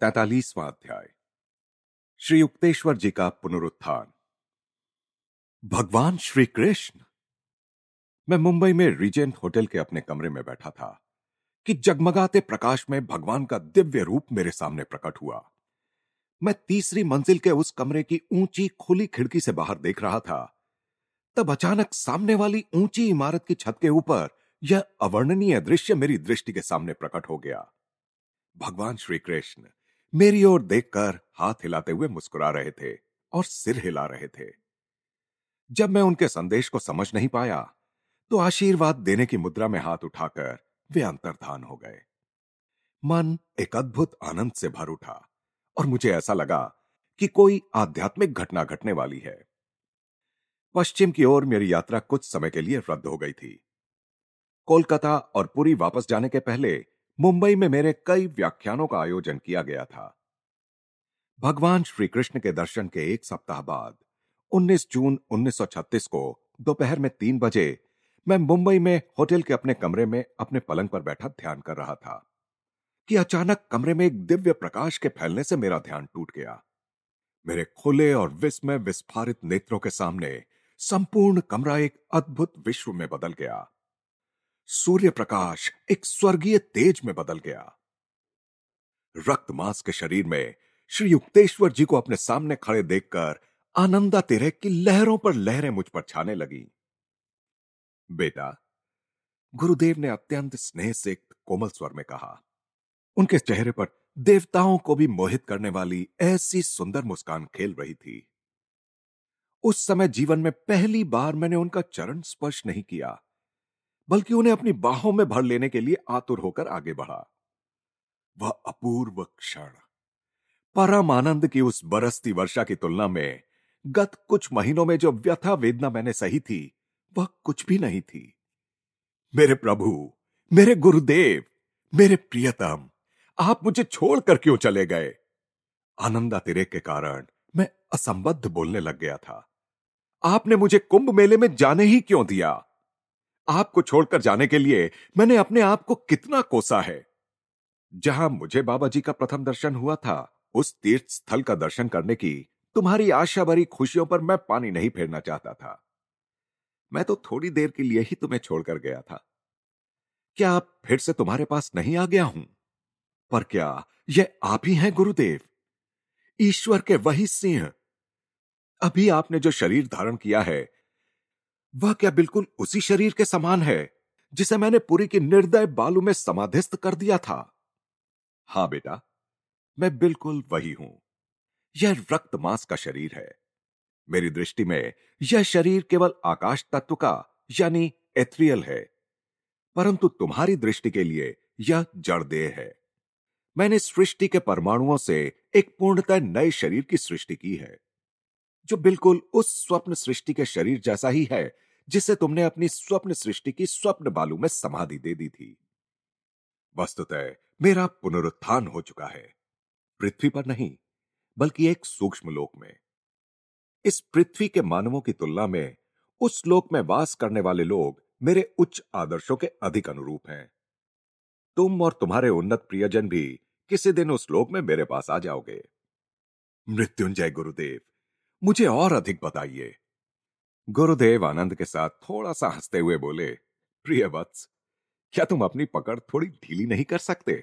तैतालीसवां अध्याय। श्री युक्तेश्वर जी का पुनरुत्थान। भगवान श्री कृष्ण। मैं मुंबई में रीजेंट होटल के अपने कमरे में बैठा था कि जगमगाते प्रकाश में भगवान का दिव्य रूप मेरे सामने प्रकट हुआ। मैं तीसरी मंजिल के उस कमरे की ऊँची खुली खिड़की से बाहर देख रहा था। तब अचानक सामने वाली ऊँची इमारत की छत के ऊपर यह अवर्णनीय दृश्य मेरी दृष्टि के सामने प्रकट हो गया। भगवान श्री कृष्ण। मेरी ओर देखकर हाथ हिलाते हुए मुस्कुरा रहे थे और सिर हिला रहे थे। जब मैं उनके संदेश को समझ नहीं पाया तो आशीर्वाद देने की मुद्रा में हाथ उठाकर वे अंतर्धान हो गए। मन एक अद्भुत आनंद से भर उठा और मुझे ऐसा लगा कि कोई आध्यात्मिक घटना घटने वाली है। पश्चिम की ओर मेरी यात्रा कुछ समय के लिए रद्द हो गई थी। कोलकाता और पुरी वापस जाने के पहले मुंबई में मेरे कई व्याख्यानों का आयोजन किया गया था। भगवान श्री कृष्ण के दर्शन के एक सप्ताह बाद 19 जून 1936 को दोपहर में तीन बजे, मैं मुंबई में होटल के अपने कमरे में अपने पलंग पर बैठा ध्यान कर रहा था कि अचानक कमरे में एक दिव्य प्रकाश के फैलने से मेरा ध्यान टूट गया। मेरे खुले और विस्मय विस्फारित नेत्रों के सामने संपूर्ण कमरा एक अद्भुत विश्व में बदल गया। सूर्य प्रकाश एक स्वर्गीय तेज में बदल गया। रक्त मांस के शरीर में श्री युक्तेश्वर जी को अपने सामने खड़े देखकर आनंदा तेरे की लहरों पर लहरें मुझ पर छाने लगी। बेटा, गुरुदेव ने अत्यंत स्नेह से कोमल स्वर में कहा, उनके चेहरे पर देवताओं को भी मोहित करने वाली ऐसी सुंदर मुस्कान खेल रही थी। उस समय जीवन में पहली बार मैंने उनका चरण स्पर्श नहीं किया। बल्कि उन्हें अपनी बाहों में भर लेने के लिए आतुर होकर आगे बढ़ा। वह अपूर्व क्षण। परम आनंद की उस बरसती वर्षा की तुलना में गत कुछ महीनों में जो व्यथा वेदना मैंने सही थी, वह कुछ भी नहीं थी। मेरे प्रभु, मेरे गुरुदेव, मेरे प्रियतम, आप मुझे छोड़कर क्यों चले गए? आनंदा तिरेक के कारण मैं असंबद्ध बोलने लग गया था। आपने मुझे कुंभ मेले में जाने ही क्यों दिया? आपको छोड़कर जाने के लिए मैंने अपने आप को कितना कोसा है। जहाँ मुझे बाबा जी का प्रथम दर्शन हुआ था, उस तीर्थ स्थल का दर्शन करने की तुम्हारी आशा भरी खुशियों पर मैं पानी नहीं फेरना चाहता था। मैं तो थोड़ी देर के लिए ही तुम्हें छोड़कर गया था। क्या आप फिर से तुम्हारे पास नहीं आ गया हूँ? पर क्या यह आप ही हैं, गुरुदेव? ईश्वर के वही सिंह। अभी आपने जो शरीर धारण किया है वह क्या बिल्कुल उसी शरीर के समान है, जिसे मैंने पुरी की निर्दय बालू में समाधिस्थ कर दिया था? हाँ बेटा, मैं बिल्कुल वही हूँ। यह रक्त मांस का शरीर है। मेरी दृष्टि में यह शरीर केवल आकाश तत्व का, यानी एथ्रियल है। परंतु तुम्हारी दृष्टि के लिए यह जड़ देह है। मैंने सृष्टि के परमाणुओं से एक पूर्णतः नए शरीर की सृष्टि की है। जो बिल्कुल उस स्वप्न सृष्टि के शरीर जैसा ही है, जिसे तुमने अपनी स्वप्न सृष्टि की स्वप्न बालू में समाधि दे दी थी। वस्तुतः मेरा पुनरुत्थान हो चुका है। पृथ्वी पर नहीं, बल्कि एक सूक्ष्म लोक में। इस पृथ्वी के मानवों की तुलना में उस लोक में वास करने वाले लोग मेरे उच्च आदर्शों के अधिक अनुरूप हैं। तुम और तुम्हारे उन्नत प्रियजन भी किसी दिन उस लोक में मेरे पास आ जाओगे। मृत्युंजय गुरुदेव मुझे और अधिक बताइए। गुरुदेव आनंद के साथ थोड़ा सा हँसते हुए बोले, प्रिय वत्स, क्या तुम अपनी पकड़ थोड़ी ढीली नहीं कर सकते?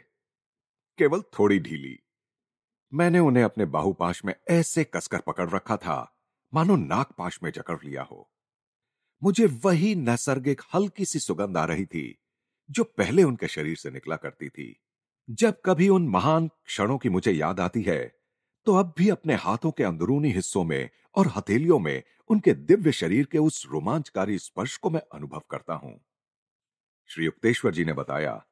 केवल थोड़ी ढीली। मैंने उन्हें अपने बाहुपाश में ऐसे कसकर पकड़ रखा था, मानो नागपाश में जकड़ लिया हो। मुझे वही नैसर्गिक हल्की सी सुगंध आ रही थी, जो पहले उनके शरीर से निकला करती थी। जब कभी उन महान क्षणों की मुझे याद आती है तो अब भी अपने हाथों के अंदरूनी हिस्सों में और हथेलियों में उनके दिव्य शरीर के उस रोमांचकारी स्पर्श को मैं अनुभव करता हूँ। श्री युक्तेश्वर जी ने बताया,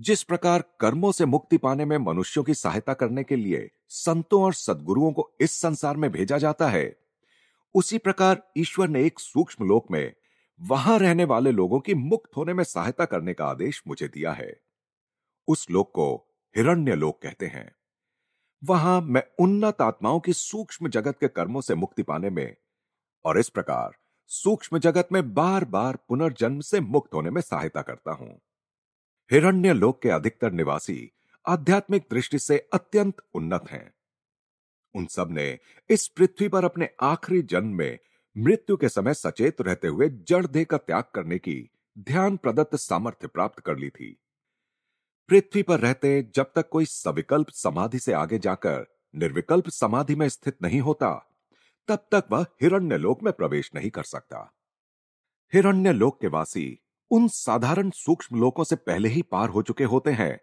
जिस प्रकार कर्मों से मुक्ति पाने में मनुष्यों की सहायता करने के लिए संतों और सदगुरुओं को इस संसार में भेजा जाता है, उसी प्रकार ईश्वर ने एक सूक्ष्म लोक में वहाँ रहने वाले लोगों की मुक्त होने में सहायता करने का आदेश मुझे दिया है। उस लोक को हिरण्य लोक कहते हैं। वहाँ मैं उन्नत आत्माओं की सूक्ष्म जगत के कर्मों से मुक्ति पाने में और इस प्रकार सूक्ष्म जगत में बार बार पुनर्जन्म से मुक्त होने में सहायता करता हूँ। हिरण्य लोक के अधिकतर निवासी आध्यात्मिक दृष्टि से अत्यंत उन्नत हैं। उन सबने इस पृथ्वी पर अपने आखिरी जन्म में मृत्यु के समय सचेत रहते हुए जड़ देह का त्याग करने की ध्यान प्रदत्त सामर्थ्य प्राप्त कर ली थी। पृथ्वी पर रहते जब तक कोई सविकल्प समाधि से आगे जाकर निर्विकल्प समाधि में स्थित नहीं होता, तब तक वह हिरण्य लोक में प्रवेश नहीं कर सकता। हिरण्य लोक के वासी उन साधारण सूक्ष्म लोकों से पहले ही पार हो चुके होते हैं,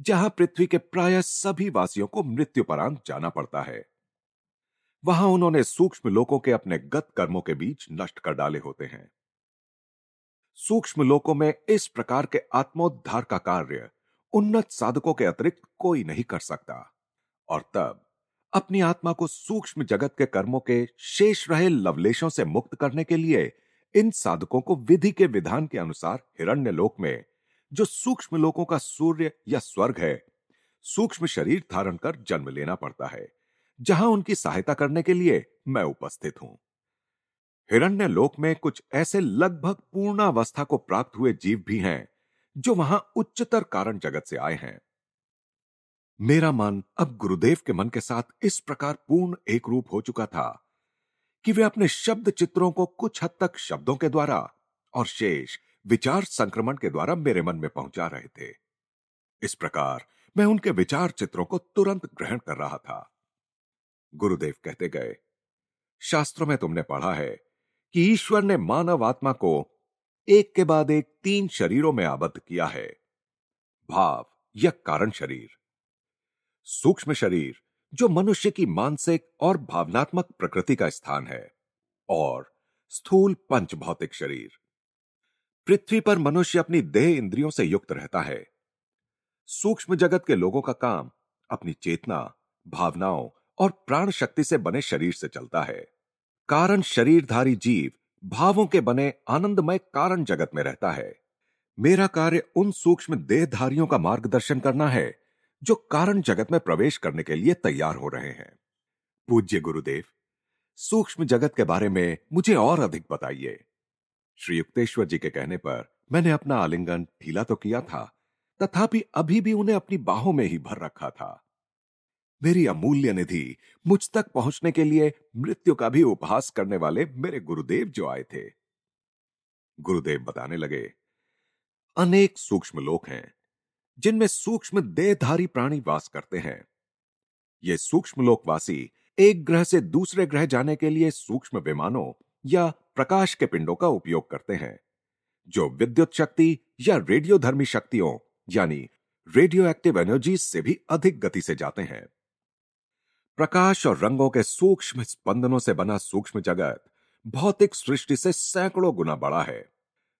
जहाँ पृथ्वी के प्राय सभी वासियों को मृत्यु परांत जाना पड़ता है। वहाँ उन्होंने सूक्ष्म लोकों के अपने गत कर्मों के बीच नष्ट कर डाले होते हैं। सूक्ष्म लोकों में इस प्रकार के आत्मोद्धार का कार्य उन्नत साधकों के अतिरिक्त कोई नहीं कर सकता। और तब, अपनी आत्मा को सूक्ष्म जगत के कर्मों के शेष रहे लवलेशों से मुक्त करने के लिए इन साधकों को विधि के विधान के अनुसार हिरण्य लोक में, जो सूक्ष्म लोकों का सूर्य या स्वर्ग है, सूक्ष्म शरीर धारण कर जन्म लेना पड़ता है, जहाँ उनकी सहायता करने के लिए मैं उपस्थित हूँ। हिरण्य लोक में कुछ ऐसे लगभग पूर्णावस्था को प्राप्त हुए जीव भी हैं जो वहाँ उच्चतर कारण जगत से आए हैं। मेरा मन अब गुरुदेव के मन के साथ इस प्रकार पूर्ण एक रूप हो चुका था कि वे अपने शब्द चित्रों को कुछ हद तक शब्दों के द्वारा और शेष विचार संक्रमण के द्वारा मेरे मन में पहुँचा रहे थे। इस प्रकार मैं उनके विचार चित्रों को तुरंत ग्रहण कर रहा था। गुरुदेव कहते गए, शास्त्रों में तुमने पढ़ा है कि ईश्वर ने मानव आत्मा को एक के बाद एक तीन शरीरों में आबद्ध किया है। भाव या कारण शरीर। सूक्ष्म शरीर, जो मनुष्य की मानसिक और भावनात्मक प्रकृति का स्थान है, और स्थूल पंच भौतिक शरीर। पृथ्वी पर मनुष्य अपनी देह इंद्रियों से युक्त रहता है। सूक्ष्म जगत के लोगों का काम अपनी चेतना, भावनाओं और प्राण शक्ति से बने शरीर से चलता है। कारण शरीरधारी जीव भावों के बने आनंदमय कारण जगत में रहता है। मेरा कार्य उन सूक्ष्म देहधारियों का मार्गदर्शन करना है, जो कारण जगत में प्रवेश करने के लिए तैयार हो रहे हैं। पूज्य गुरुदेव, सूक्ष्म जगत के बारे में मुझे और अधिक बताइए। श्री युक्तेश्वर जी के कहने पर मैंने अपना आलिंगन ढीला तो किया था, तथापि अभी भी उन्हें अपनी बाहों में ही भर रखा था। मेरी अमूल्य निधि, मुझ तक पहुँचने के लिए मृत्यु का भी उपहास करने वाले मेरे गुरुदेव जो आए थे। गुरुदेव बताने लगे, अनेक सूक्ष्म लोक हैं, जिनमें सूक्ष्म देहधारी प्राणी वास करते हैं। ये सूक्ष्म लोकवासी एक ग्रह से दूसरे ग्रह जाने के लिए सूक्ष्म विमानों या प्रकाश के पिंडों का उपयोग करते हैं, जो विद्युत शक्ति या रेडियोधर्मी शक्तियों, यानी रेडियो एक्टिव एनर्जी से भी अधिक गति से जाते हैं। प्रकाश और रंगों के सूक्ष्म स्पंदनों से बना सूक्ष्म जगत भौतिक सृष्टि से सैकड़ों गुना बड़ा है।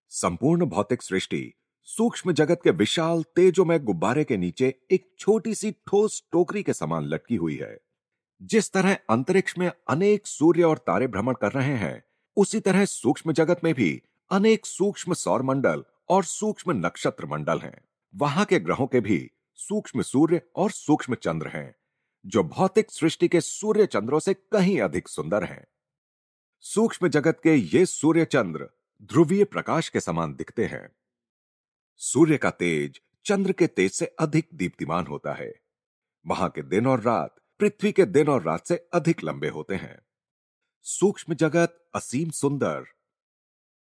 संपूर्ण भौतिक सृष्टि सूक्ष्म जगत के विशाल तेजोमय गुब्बारे के नीचे एक छोटी सी ठोस टोकरी के समान लटकी हुई है। जिस तरह अंतरिक्ष में अनेक सूर्य और तारे भ्रमण कर रहे हैं, उसी तरह सूक्ष्म जगत में भी अनेक सूक्ष्म सौर मंडल और सूक्ष्म नक्षत्र मंडल हैं। वहाँ के ग्रहों के भी सूक्ष्म सूर्य और सूक्ष्म चंद्र हैं। जो भौतिक सृष्टि के सूर्य चंद्रों से कहीं अधिक सुंदर हैं। सूक्ष्म जगत के ये सूर्य चंद्र ध्रुवीय प्रकाश के समान दिखते हैं। सूर्य का तेज चंद्र के तेज से अधिक दीप्तिमान होता है। वहाँ के दिन और रात, पृथ्वी के दिन और रात से अधिक लंबे होते हैं। सूक्ष्म जगत असीम सुंदर,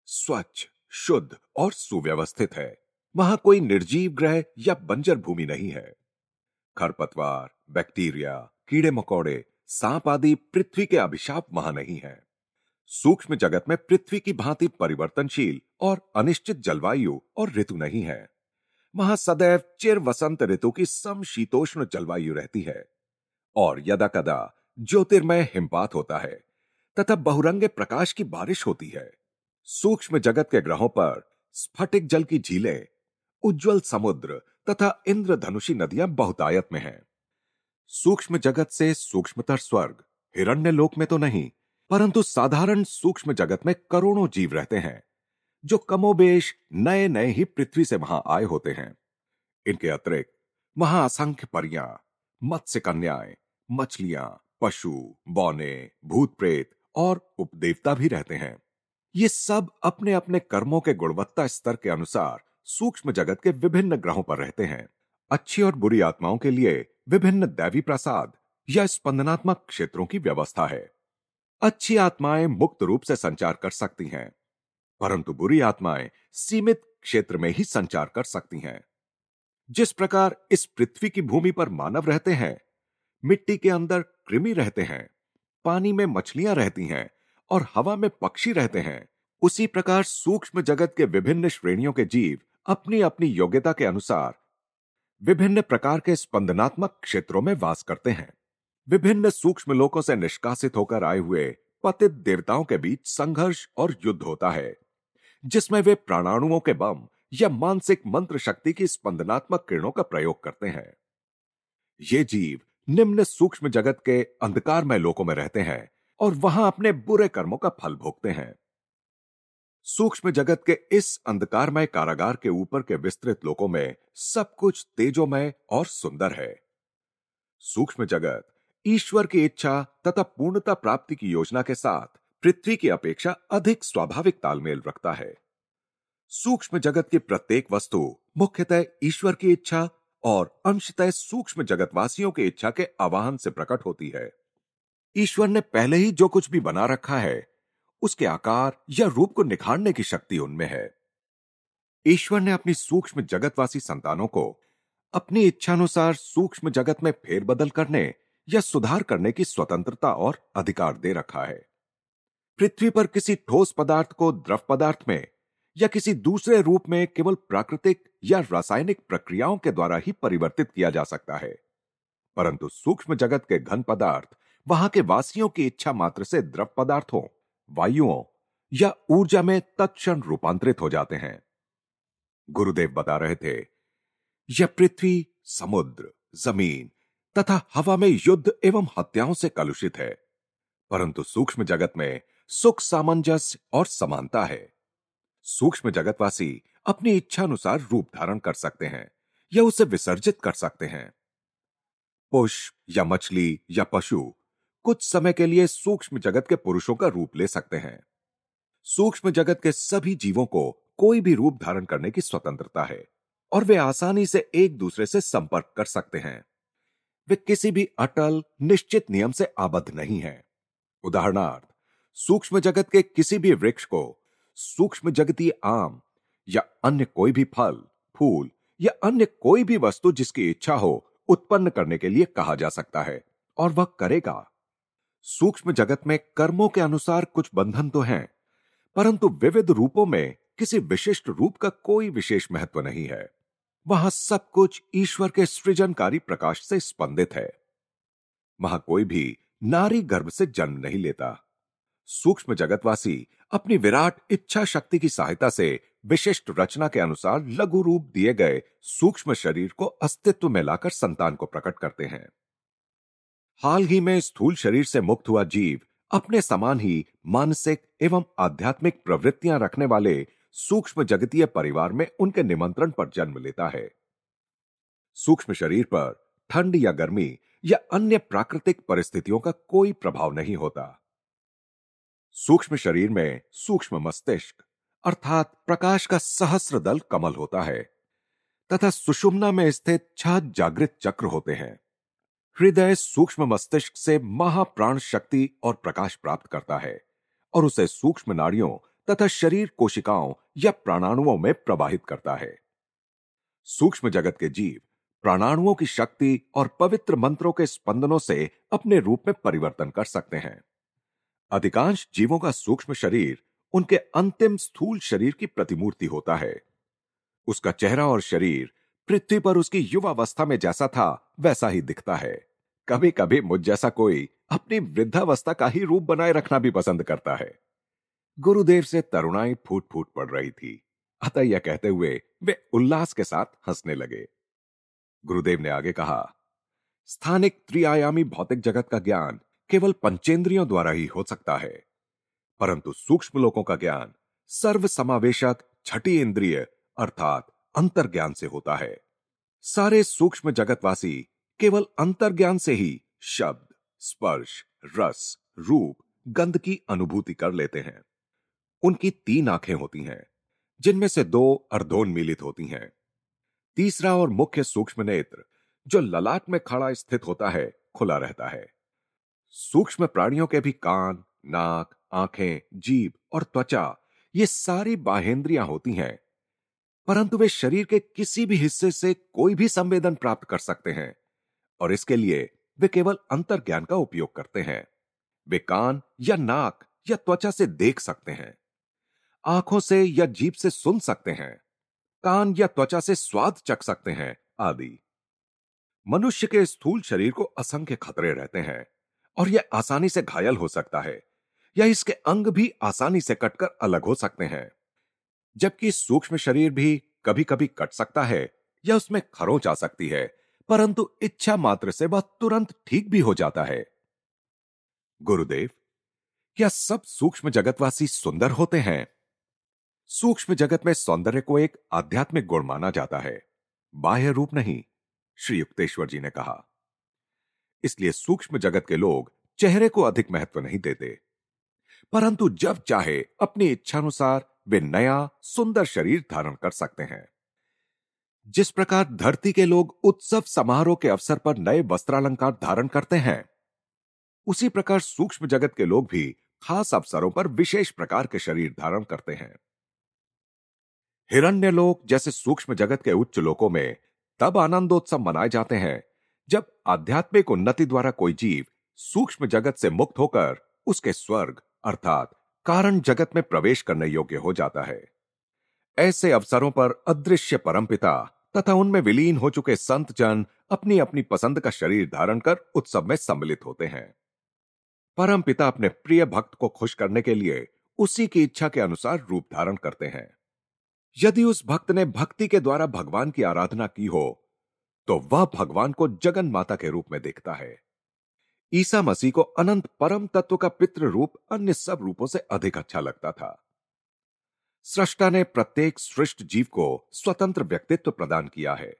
स्वच्छ, शुद्ध और सुव्यवस्थित है। वहाँ कोई निर्जीव ग्रह या बंजर भूमि नहीं है। खरपतवार, बैक्टीरिया, कीड़े मकोड़े, सांप आदि पृथ्वी के अभिशाप वहाँ नहीं है। सूक्ष्म जगत में पृथ्वी की भांति परिवर्तनशील और अनिश्चित जलवायु और ऋतु नहीं है। वहाँ सदैव चिर वसंत ऋतु की समशीतोष्ण जलवायु रहती है और यदा कदा ज्योतिर्मय हिमपात होता है तथा बहुरंगे प्रकाश की बारिश होती है। सूक्ष्म जगत के ग्रहों पर स्फटिक जल की झीलें, उज्जवल समुद्र तथा इंद्रधनुषी नदियाँ बहुतायत में हैं। सूक्ष्म जगत से सूक्ष्मतर स्वर्ग हिरण्य लोक में तो नहीं, परंतु साधारण सूक्ष्म जगत में करोड़ों जीव रहते हैं, जो कमोबेश नए नए ही पृथ्वी से वहाँ आए होते हैं। इनके अतिरिक्त वहाँ असंख्य परियाँ, मत्स्य कन्याएँ, मछलियाँ, पशु, बौने, भूत प्रेत और उपदेवता भी रहते हैं। ये सब अपने अपने कर्मों के गुणवत्ता स्तर के अनुसार सूक्ष्म जगत के विभिन्न ग्रहों पर रहते हैं। अच्छी और बुरी आत्माओं के लिए विभिन्न दैवी प्रसाद या स्पंदनात्मक क्षेत्रों की व्यवस्था है। अच्छी आत्माएँ मुक्त रूप से संचार कर सकती हैं, परंतु बुरी आत्माएँ सीमित क्षेत्र में ही संचार कर सकती हैं। जिस प्रकार इस पृथ्वी की भूमि पर मानव रहते हैं, मिट्टी के अंदर कृमि रहते हैं, पानी में मछलियाँ रहती हैं और हवा में पक्षी रहते हैं, उसी प्रकार सूक्ष्म जगत के विभिन्न श्रेणियों के जीव अपनी अपनी योग्यता के अनुसार विभिन्न प्रकार के स्पंदनात्मक क्षेत्रों में वास करते हैं। विभिन्न सूक्ष्म लोकों से निष्कासित होकर आए हुए पतित देवताओं के बीच संघर्ष और युद्ध होता है, जिसमें वे प्राणाणुओं के बम या मानसिक मंत्र शक्ति की स्पंदनात्मक किरणों का प्रयोग करते हैं। ये जीव निम्न सूक्ष्म जगत के अंधकारमय लोकों में रहते हैं और वहाँ अपने बुरे कर्मों का फल भोगते हैं। सूक्ष्म जगत के इस अंधकारमय कारागार के ऊपर के विस्तृत लोकों में सब कुछ तेजोमय और सुंदर है। सूक्ष्म जगत, ईश्वर की इच्छा तथा पूर्णता प्राप्ति की योजना के साथ पृथ्वी की अपेक्षा अधिक स्वाभाविक तालमेल रखता है। सूक्ष्म जगत की प्रत्येक वस्तु मुख्यतः ईश्वर की इच्छा और अंशतः सूक्ष्म जगतवासियों की इच्छा के आवाहन से प्रकट होती है। ईश्वर ने पहले ही जो कुछ भी बना रखा है उसके आकार या रूप को निखारने की शक्ति उनमें है। ईश्वर ने अपनी सूक्ष्म जगतवासी संतानों को अपनी इच्छानुसार सूक्ष्म जगत में फेरबदल करने या सुधार करने की स्वतंत्रता और अधिकार दे रखा है। पृथ्वी पर किसी ठोस पदार्थ को द्रव पदार्थ में या किसी दूसरे रूप में केवल प्राकृतिक या रासायनिक प्रक्रियाओं के द्वारा ही परिवर्तित किया जा सकता है। परंतु सूक्ष्म जगत के घन पदार्थ वहाँ के वासियों की इच्छा मात्र से द्रव पदार्थों वायुओं या ऊर्जा में तत्क्षण रूपांतरित हो जाते हैं। गुरुदेव बता रहे थे, यह पृथ्वी, समुद्र, ज़मीन तथा हवा में युद्ध एवं हत्याओं से कलुषित है, परंतु सूक्ष्म जगत में सुख, सामंजस्य और समानता है। सूक्ष्म जगतवासी अपनी इच्छा अनुसार रूप धारण कर सकते हैं या उसे विसर्जित कर सकते हैं। पुष्प या मछली या पशु कुछ समय के लिए सूक्ष्म जगत के पुरुषों का रूप ले सकते हैं। सूक्ष्म जगत के सभी जीवों को कोई भी रूप धारण करने की स्वतंत्रता है और वे आसानी से एक दूसरे से संपर्क कर सकते हैं। वे किसी भी अटल, निश्चित नियम से आबद्ध नहीं है। उदाहरणार्थ, सूक्ष्म जगत के किसी भी वृक्ष को सूक्ष्म जगतीय आम या अन्य कोई भी फल, फूल या अन्य कोई भी वस्तु जिसकी इच्छा हो उत्पन्न करने के लिए कहा जा सकता है और वह करेगा। सूक्ष्म जगत में कर्मों के अनुसार कुछ बंधन तो हैं, परंतु विविध रूपों में किसी विशिष्ट रूप का कोई विशेष महत्व नहीं है। वहाँ सब कुछ ईश्वर के सृजनकारी प्रकाश से स्पंदित है। वहाँ कोई भी नारी गर्भ से जन्म नहीं लेता। सूक्ष्म जगतवासी अपनी विराट इच्छा शक्ति की सहायता से विशिष्ट रचना के अनुसार लघु रूप दिए गए सूक्ष्म शरीर को अस्तित्व में लाकर संतान को प्रकट करते हैं। हाल ही में स्थूल शरीर से मुक्त हुआ जीव अपने समान ही मानसिक एवं आध्यात्मिक प्रवृत्तियाँ रखने वाले सूक्ष्म जगतीय परिवार में उनके निमंत्रण पर जन्म लेता है। सूक्ष्म शरीर पर ठंड या गर्मी या अन्य प्राकृतिक परिस्थितियों का कोई प्रभाव नहीं होता। सूक्ष्म शरीर में सूक्ष्म मस्तिष्क अर्थात प्रकाश का सहस्र दल कमल होता है तथा सुषुम्ना में स्थित छह जागृत चक्र होते हैं। हृदय सूक्ष्म मस्तिष्क से महाप्राण शक्ति और प्रकाश प्राप्त करता है और उसे सूक्ष्म नाड़ियों तथा शरीर कोशिकाओं या प्राणाणुओं में प्रवाहित करता है। सूक्ष्म जगत के जीव प्राणाणुओं की शक्ति और पवित्र मंत्रों के स्पंदनों से अपने रूप में परिवर्तन कर सकते हैं। अधिकांश जीवों का सूक्ष्म शरीर उनके अंतिम स्थूल शरीर की प्रतिमूर्ति होता है। उसका चेहरा और शरीर पृथ्वी पर उसकी युवावस्था में जैसा था, वैसा ही दिखता है। कभी कभी मुझ जैसा कोई अपनी वृद्धावस्था का ही रूप बनाए रखना भी पसंद करता है। गुरुदेव से तरुणाई फूट फूट पड़ रही थी। अतः यह कहते हुए वे उल्लास के साथ हंसने लगे। गुरुदेव ने आगे कहा, स्थानिक त्रिआयामी भौतिक जगत का ज्ञान केवल पंचेंद्रियों द्वारा ही हो सकता है। परंतु सूक्ष्म लोगों का ज्ञान सर्व समावेशक छठी इंद्रिय अर्थात अंतर्ज्ञान से होता है। सारे सूक्ष्म जगतवासी केवल अंतर्ज्ञान से ही शब्द, स्पर्श, रस, रूप, गंध की अनुभूति कर लेते हैं। उनकी तीन आँखें होती हैं, जिनमें से दो अर्धोन्मीलित होती हैं। तीसरा और मुख्य सूक्ष्म नेत्र, जो ललाट में खड़ा स्थित होता है, खुला रहता है। सूक्ष्म प्राणियों के भी कान, नाक, आँखें, जीभ और त्वचा, ये सारी बाहेंद्रियाँ होती हैं। परंतु वे शरीर के किसी भी हिस्से से कोई भी संवेदन प्राप्त कर सकते हैं, और इसके लिए वे केवल अंतर्ज्ञान का उपयोग करते हैं। वे कान या नाक या त्वचा से देख सकते हैं, आँखों से या जीभ से सुन सकते हैं, कान या त्वचा से स्वाद चख सकते हैं, आदि। मनुष्य के स्थूल शरीर को असंख्य खतरे रहते हैं, और यह आसानी से घायल हो सकता है, या इसके अंग भी आसानी से कटकर अलग हो सकते हैं। जबकि सूक्ष्म शरीर भी कभी कभी कट सकता है या उसमें खरोंच आ सकती है, परंतु इच्छा मात्र से वह तुरंत ठीक भी हो जाता है। गुरुदेव, क्या सब सूक्ष्म जगतवासी सुंदर होते हैं? सूक्ष्म जगत में सौंदर्य को एक आध्यात्मिक गुण माना जाता है। बाह्य रूप नहीं, श्री युक्तेश्वर जी ने कहा। इसलिए सूक्ष्म जगत के लोग चेहरे को अधिक महत्व नहीं देते। परंतु जब चाहे, अपनी इच्छानुसार वे नया, सुंदर शरीर धारण कर सकते हैं। जिस प्रकार धरती के लोग उत्सव समारोह के अवसर पर नए वस्त्रालंकार धारण करते हैं, उसी प्रकार सूक्ष्म जगत के लोग भी खास अवसरों पर विशेष प्रकार के शरीर धारण करते हैं। हिरण्य लोक जैसे सूक्ष्म जगत के उच्च लोकों में तब आनंदोत्सव मनाए जाते हैं, जब आध्यात्मिक उन्नति द्वारा कोई जीव सूक्ष्म जगत से मुक्त होकर उसके स्वर्ग, अर्थात कारण जगत में प्रवेश करने योग्य हो जाता है। ऐसे अवसरों पर अदृश्य परमपिता तथा उनमें विलीन हो चुके संत जन अपनी अपनी पसंद का शरीर धारण कर उत्सव में सम्मिलित होते हैं। परम पिता अपने प्रिय भक्त को खुश करने के लिए उसी की इच्छा के अनुसार रूप धारण करते हैं। यदि उस भक्त ने भक्ति के द्वारा भगवान की आराधना की हो तो वह भगवान को जगन माता के रूप में देखता है। ईसा मसीह को अनंत परम तत्व का पितृ रूप अन्य सब रूपों से अधिक अच्छा लगता था। सृष्टा ने प्रत्येक सृष्ट जीव को स्वतंत्र व्यक्तित्व प्रदान किया है।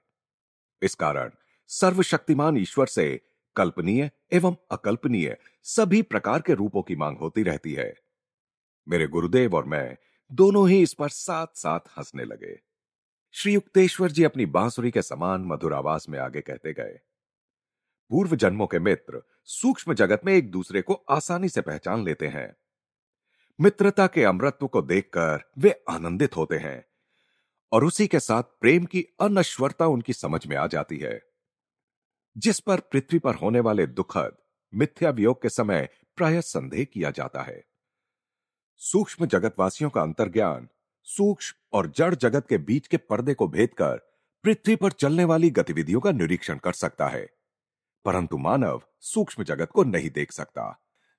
इस कारण सर्वशक्तिमान ईश्वर से कल्पनीय एवं अकल्पनीय सभी प्रकार के रूपों की मांग होती रहती है। मेरे गुरुदेव और मैं दोनों ही इस पर साथ साथ हंसने लगे। श्री युक्तेश्वर जी अपनी बांसुरी के समान मधुर आवाज़ में आगे कहते गए पूर्व जन्मों के मित्र सूक्ष्म जगत में एक दूसरे को आसानी से पहचान लेते हैं। मित्रता के अमृत्व को देखकर वे आनंदित होते हैं और उसी के साथ प्रेम की अनश्वरता उनकी समझ में आ जाती है। जिस पर पृथ्वी पर होने वाले दुखद, मिथ्या वियोग के समय प्राय संदेह किया जाता है। सूक्ष्म जगतवासियों का अंतर्ज्ञान सूक्ष्म और जड़ जगत के बीच के पर्दे को भेद कर पृथ्वी पर चलने वाली गतिविधियों का निरीक्षण कर सकता है। परंतु मानव सूक्ष्म जगत को नहीं देख सकता,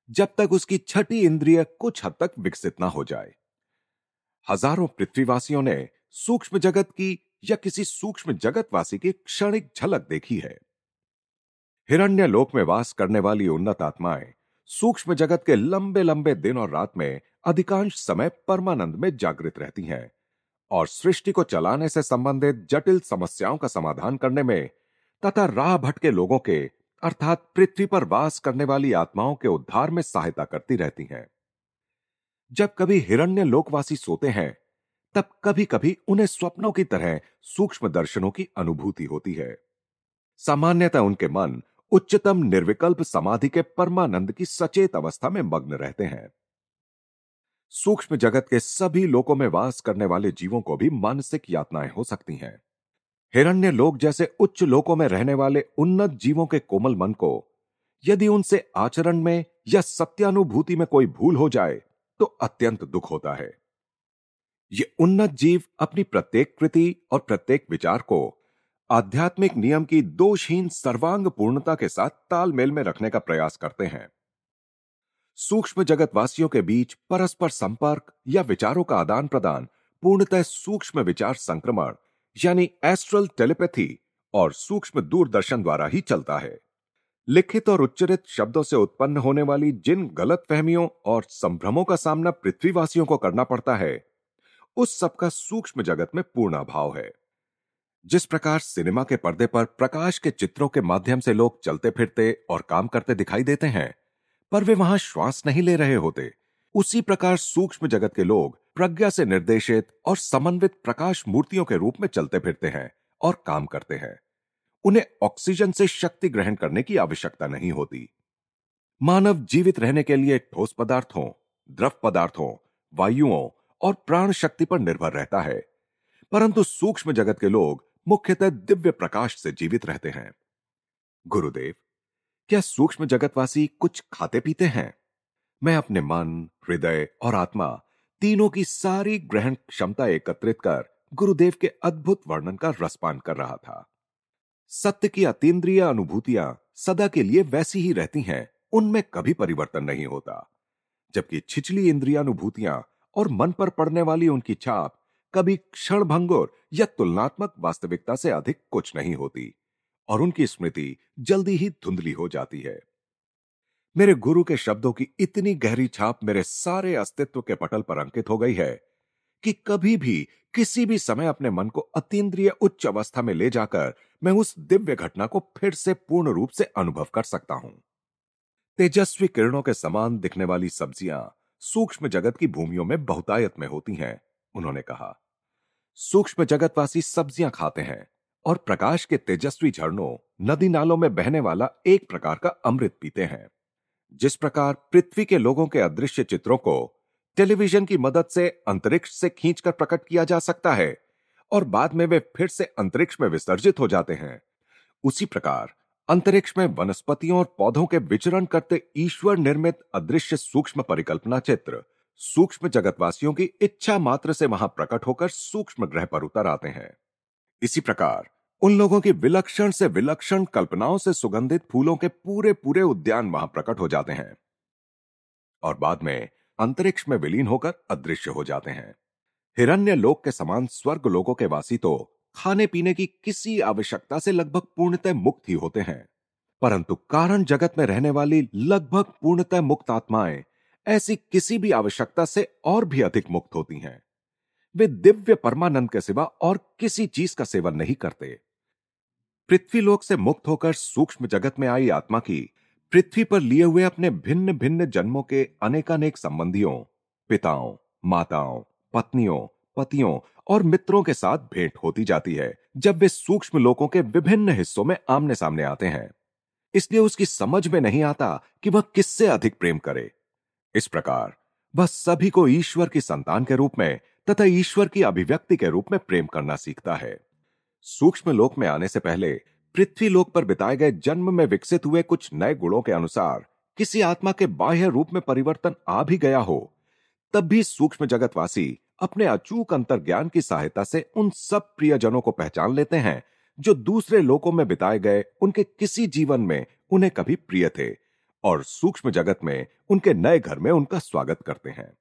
जब तक उसकी छठी इंद्रिय कुछ हद तक विकसित ना हो जाए। हज़ारों पृथ्वीवासियों ने सूक्ष्म जगत की या किसी सूक्ष्म जगतवासी की क्षणिक झलक देखी है। हिरण्य लोक में वास करने वाली उन्नत आत्माएँ सूक्ष्म जगत के लंबे लंबे दिन और रात में अधिकांश समय परमानंद में जागृत रहती हैं और सृष्टि को चलाने से संबंधित जटिल समस्याओं का समाधान करने में तथा राह भटके लोगों के अर्थात पृथ्वी पर वास करने वाली आत्माओं के उद्धार में सहायता करती रहती हैं। जब कभी हिरण्य लोकवासी सोते हैं, तब कभी कभी उन्हें स्वप्नों की तरह सूक्ष्म दर्शनों की अनुभूति होती है। सामान्यतः उनके मन उच्चतम निर्विकल्प समाधि के परमानंद की सचेत अवस्था में मग्न रहते हैं। सूक्ष्म जगत के सभी लोकों में वास करने वाले जीवों को भी मानसिक यातनाएँ हो सकती हैं। हिरण्य लोक जैसे उच्च लोकों में रहने वाले उन्नत जीवों के कोमल मन को, यदि उनसे आचरण में या सत्यानुभूति में कोई भूल हो जाए तो अत्यंत दुख होता है। ये उन्नत जीव अपनी प्रत्येक कृति और प्रत्येक विचार को आध्यात्मिक नियम की दोषहीन सर्वांग पूर्णता के साथ तालमेल में रखने का प्रयास करते हैं। सूक्ष्म जगतवासियों के बीच परस्पर संपर्क या विचारों का आदान प्रदान पूर्णतः सूक्ष्म विचार संक्रमण यानी एस्ट्रल टेलीपैथी और सूक्ष्म दूरदर्शन द्वारा ही चलता है। लिखित और उच्चरित शब्दों से उत्पन्न होने वाली जिन गलत फहमियों और संभ्रमों का सामना पृथ्वीवासियों को करना पड़ता है, उस सबका सूक्ष्म जगत में पूर्ण अभाव है। जिस प्रकार सिनेमा के पर्दे पर प्रकाश के चित्रों के माध्यम से लोग चलते फिरते और काम करते दिखाई देते हैं, पर वे वहाँ श्वास नहीं ले रहे होते, उसी प्रकार सूक्ष्म जगत के लोग प्रज्ञा से निर्देशित और समन्वित प्रकाश मूर्तियों के रूप में चलते फिरते हैं और काम करते हैं। उन्हें ऑक्सीजन से शक्ति ग्रहण करने की आवश्यकता नहीं होती। मानव जीवित रहने के लिए ठोस पदार्थों, द्रव पदार्थों, वायुओं और प्राण शक्ति पर निर्भर रहता है। परंतु सूक्ष्म जगत के लोग मुख्यतः दिव्य प्रकाश से जीवित रहते हैं। गुरुदेव, क्या सूक्ष्म जगतवासी कुछ खाते पीते हैं? मैं अपने मन, हृदय और आत्मा तीनों की सारी ग्रहण क्षमता एकत्रित कर गुरुदेव के अद्भुत वर्णन का रसपान कर रहा था। सत्य की अतीन्द्रिय अनुभूतियाँ सदा के लिए वैसी ही रहती हैं, उनमें कभी परिवर्तन नहीं होता। जबकि छिछली इंद्रियानुभूतियाँ और मन पर पड़ने वाली उनकी छाप कभी क्षण भंगुर या तुलनात्मक वास्तविकता से अधिक कुछ नहीं होती, और उनकी स्मृति जल्दी ही धुंधली हो जाती है। मेरे गुरु के शब्दों की इतनी गहरी छाप मेरे सारे अस्तित्व के पटल पर अंकित हो गई है कि कभी भी किसी भी समय अपने मन को अतीन्द्रिय उच्च अवस्था में ले जाकर मैं उस दिव्य घटना को फिर से पूर्ण रूप से अनुभव कर सकता हूँ। तेजस्वी किरणों के समान दिखने वाली सब्ज़ियाँ सूक्ष्म जगत की भूमियों में बहुतायत में होती हैं, उन्होंने कहा। सूक्ष्म जगतवासी सब्ज़ियाँ खाते हैं और प्रकाश के तेजस्वी झरनों, नदी नालों में बहने वाला एक प्रकार का अमृत पीते हैं। जिस प्रकार पृथ्वी के लोगों के अदृश्य चित्रों को टेलीविज़न की मदद से अंतरिक्ष से खींचकर प्रकट किया जा सकता है और बाद में वे फिर से अंतरिक्ष में विसर्जित हो जाते हैं। उसी प्रकार अंतरिक्ष में वनस्पतियों और पौधों के विचरण करते ईश्वर निर्मित अदृश्य सूक्ष्म परिकल्पना चित्र सूक्ष्म जगतवासियों की इच्छा मात्र से वहाँ प्रकट होकर सूक्ष्म ग्रह पर उतर आते हैं। इसी प्रकार उन लोगों की विलक्षण से विलक्षण कल्पनाओं से सुगंधित फूलों के पूरे पूरे उद्यान वहाँ प्रकट हो जाते हैं। और बाद में अंतरिक्ष में विलीन होकर अदृश्य हो जाते हैं। हिरण्य लोक के समान स्वर्ग लोगों के वासी तो खाने पीने की किसी आवश्यकता से लगभग पूर्णतः मुक्त ही होते हैं। परंतु कारण जगत में रहने वाली लगभग पूर्णतः मुक्त आत्माएँ ऐसी किसी भी आवश्यकता से और भी अधिक मुक्त होती हैं। वे दिव्य परमानंद के सिवा और किसी चीज़ का सेवन नहीं करते। पृथ्वीलोक से मुक्त होकर सूक्ष्म जगत में आई आत्मा की, पृथ्वी पर लिए हुए अपने भिन्न भिन्न जन्मों के अनेकानेक संबंधियों, पिताओं, माताओं, पत्नियों, पतियों और मित्रों के साथ भेंट होती जाती है, जब वे सूक्ष्म लोकों के विभिन्न हिस्सों में आमने सामने आते हैं। इसलिए उसकी समझ में नहीं आता कि वह किससे अधिक प्रेम करे। इस प्रकार, वह सभी को ईश्वर की संतान के रूप में तथा ईश्वर की अभिव्यक्ति के रूप में प्रेम करना सीखता है। सूक्ष्म लोक में आने से पहले पृथ्वी लोक पर बिताए गए जन्म में विकसित हुए कुछ नए गुणों के अनुसार किसी आत्मा के बाह्य रूप में परिवर्तन आ भी गया हो, तब भी सूक्ष्म जगतवासी अपने अचूक अंतर ज्ञान की सहायता से उन सब प्रियजनों को पहचान लेते हैं जो दूसरे लोकों में बिताए गए उनके किसी जीवन में उन्हें कभी प्रिय थे और सूक्ष्म जगत में उनके नए घर में उनका स्वागत करते हैं।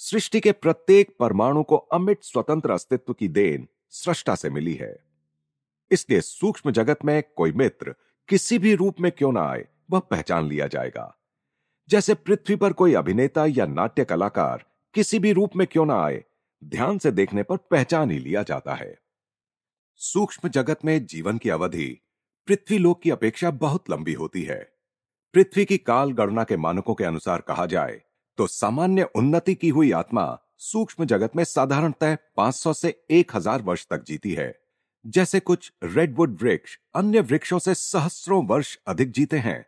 सृष्टि के प्रत्येक परमाणु को अमिट स्वतंत्र अस्तित्व की देन सृष्टा से मिली है। इसलिए सूक्ष्म जगत में कोई मित्र किसी भी रूप में क्यों ना आए, वह पहचान लिया जाएगा। जैसे पृथ्वी पर कोई अभिनेता या नाट्य कलाकार किसी भी रूप में क्यों ना आए, ध्यान से देखने पर पहचान ही लिया जाता है। सूक्ष्म जगत में जीवन की अवधि, पृथ्वी लोक की अपेक्षा बहुत लंबी होती है। पृथ्वी की काल गणना के मानकों के अनुसार कहा जाए तो सामान्य उन्नति की हुई आत्मा सूक्ष्म जगत में साधारणतः 500 से 1000 वर्ष तक जीती है। जैसे कुछ रेडवुड वृक्ष अन्य वृक्षों से सहस्रों वर्ष अधिक जीते हैं,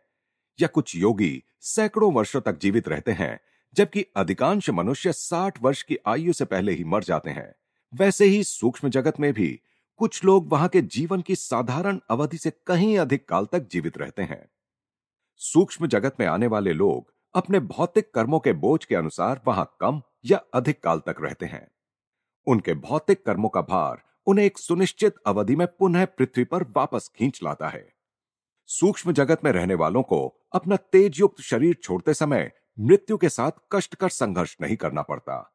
या कुछ योगी सैकड़ों वर्षों तक जीवित रहते हैं, जबकि अधिकांश मनुष्य 60 वर्ष की आयु से पहले ही मर जाते हैं। वैसे ही सूक्ष्म जगत में भी कुछ लोग वहाँ के जीवन की साधारण अवधि से कहीं अधिक काल तक जीवित रहते हैं। सूक्ष्म जगत में आने वाले लोग अपने भौतिक कर्मों के बोझ के अनुसार वहाँ कम या अधिक काल तक रहते हैं। उनके भौतिक कर्मों का भार उन्हें एक सुनिश्चित अवधि में पुनः पृथ्वी पर वापस खींच लाता है। सूक्ष्म जगत में रहने वालों को अपना तेज युक्त शरीर छोड़ते समय मृत्यु के साथ कष्ट कर संघर्ष नहीं करना पड़ता।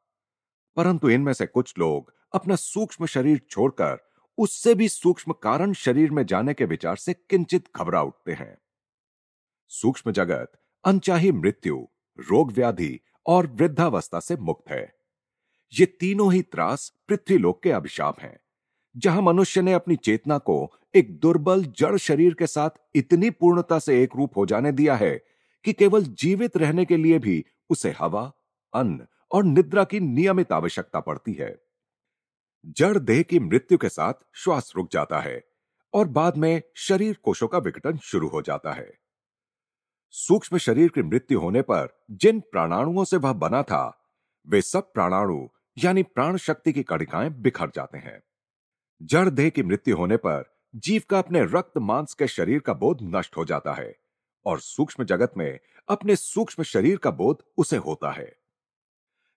परंतु इनमें से कुछ लोग अपना सूक्ष्म शरीर छोड़कर उससे भी सूक्ष्म कारण शरीर में जाने के विचार से किंचित घबरा उठते हैं। सूक्ष्म जगत, अनचाही मृत्यु, रोग व्याधि और वृद्धावस्था से मुक्त है। ये तीनों ही त्रास पृथ्वीलोक के अभिशाप हैं, जहाँ मनुष्य ने अपनी चेतना को एक दुर्बल जड़ शरीर के साथ इतनी पूर्णता से एक रूप हो जाने दिया है कि केवल जीवित रहने के लिए भी उसे हवा, अन्न और निद्रा की नियमित आवश्यकता पड़ती है। जड़ देह की मृत्यु के साथ श्वास रुक जाता है और बाद में शरीर कोशों का विघटन शुरू हो जाता है। सूक्ष्म शरीर की मृत्यु होने पर जिन प्राणाणुओं से वह बना था, वे सब प्राणाणु, यानी प्राण शक्ति की कड़िकाएँ बिखर जाते हैं। जड़ देह की मृत्यु होने पर जीव का अपने रक्त मांस के शरीर का बोध नष्ट हो जाता है और सूक्ष्म जगत में अपने सूक्ष्म शरीर का बोध उसे होता है।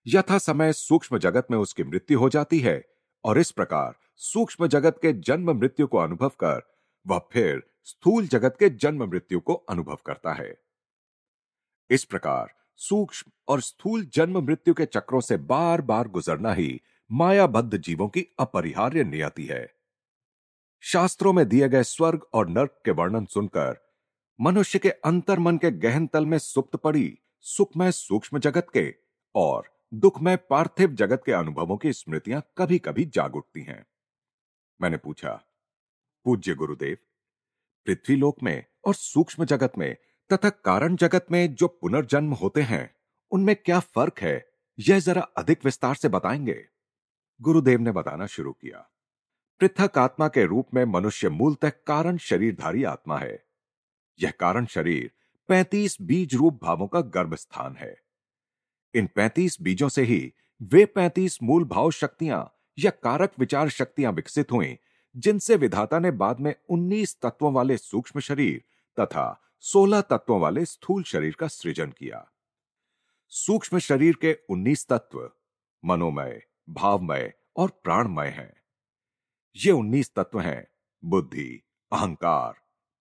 यथा समय सूक्ष्म जगत में उसकी मृत्यु हो जाती है और इस प्रकार सूक्ष्म जगत के जन्म मृत्यु को अनुभव कर वह फिर स्थूल जगत के जन्म मृत्यु को अनुभव करता है। इस प्रकार सूक्ष्म और स्थूल जन्म मृत्यु के चक्रों से बार बार गुजरना ही मायाबद्ध जीवों की अपरिहार्य नियति है। शास्त्रों में दिए गए स्वर्ग और नर्क के वर्णन सुनकर मनुष्य के अंतर मन के गहन तल में सुप्त पड़ी सुखमय सूक्ष्म जगत के और दुखमय पार्थिव जगत के अनुभवों की स्मृतियाँ कभी कभी जाग उठती हैं। मैंने पूछा, पूज्य गुरुदेव पृथ्वीलोक में और सूक्ष्म जगत में तथा कारण जगत में जो पुनर्जन्म होते हैं, उनमें क्या फ़र्क है, यह जरा अधिक विस्तार से बताएँगे। गुरुदेव ने बताना शुरू किया। पृथक आत्मा के रूप में मनुष्य मूलतः कारण शरीरधारी आत्मा है। यह कारण शरीर पैंतीस बीज रूप भावों का गर्भ स्थान है। इन पैंतीस बीजों से ही वे पैंतीस मूल भाव शक्तियाँ या कारक विचार शक्तियाँ विकसित हुई जिनसे विधाता ने बाद में उन्नीस तत्वों वाले सूक्ष्म शरीर तथा सोलह तत्वों वाले स्थूल शरीर का सृजन किया। सूक्ष्म शरीर के उन्नीस तत्व मनोमय, भावमय और प्राणमय हैं। ये उन्नीस तत्व हैं बुद्धि, अहंकार,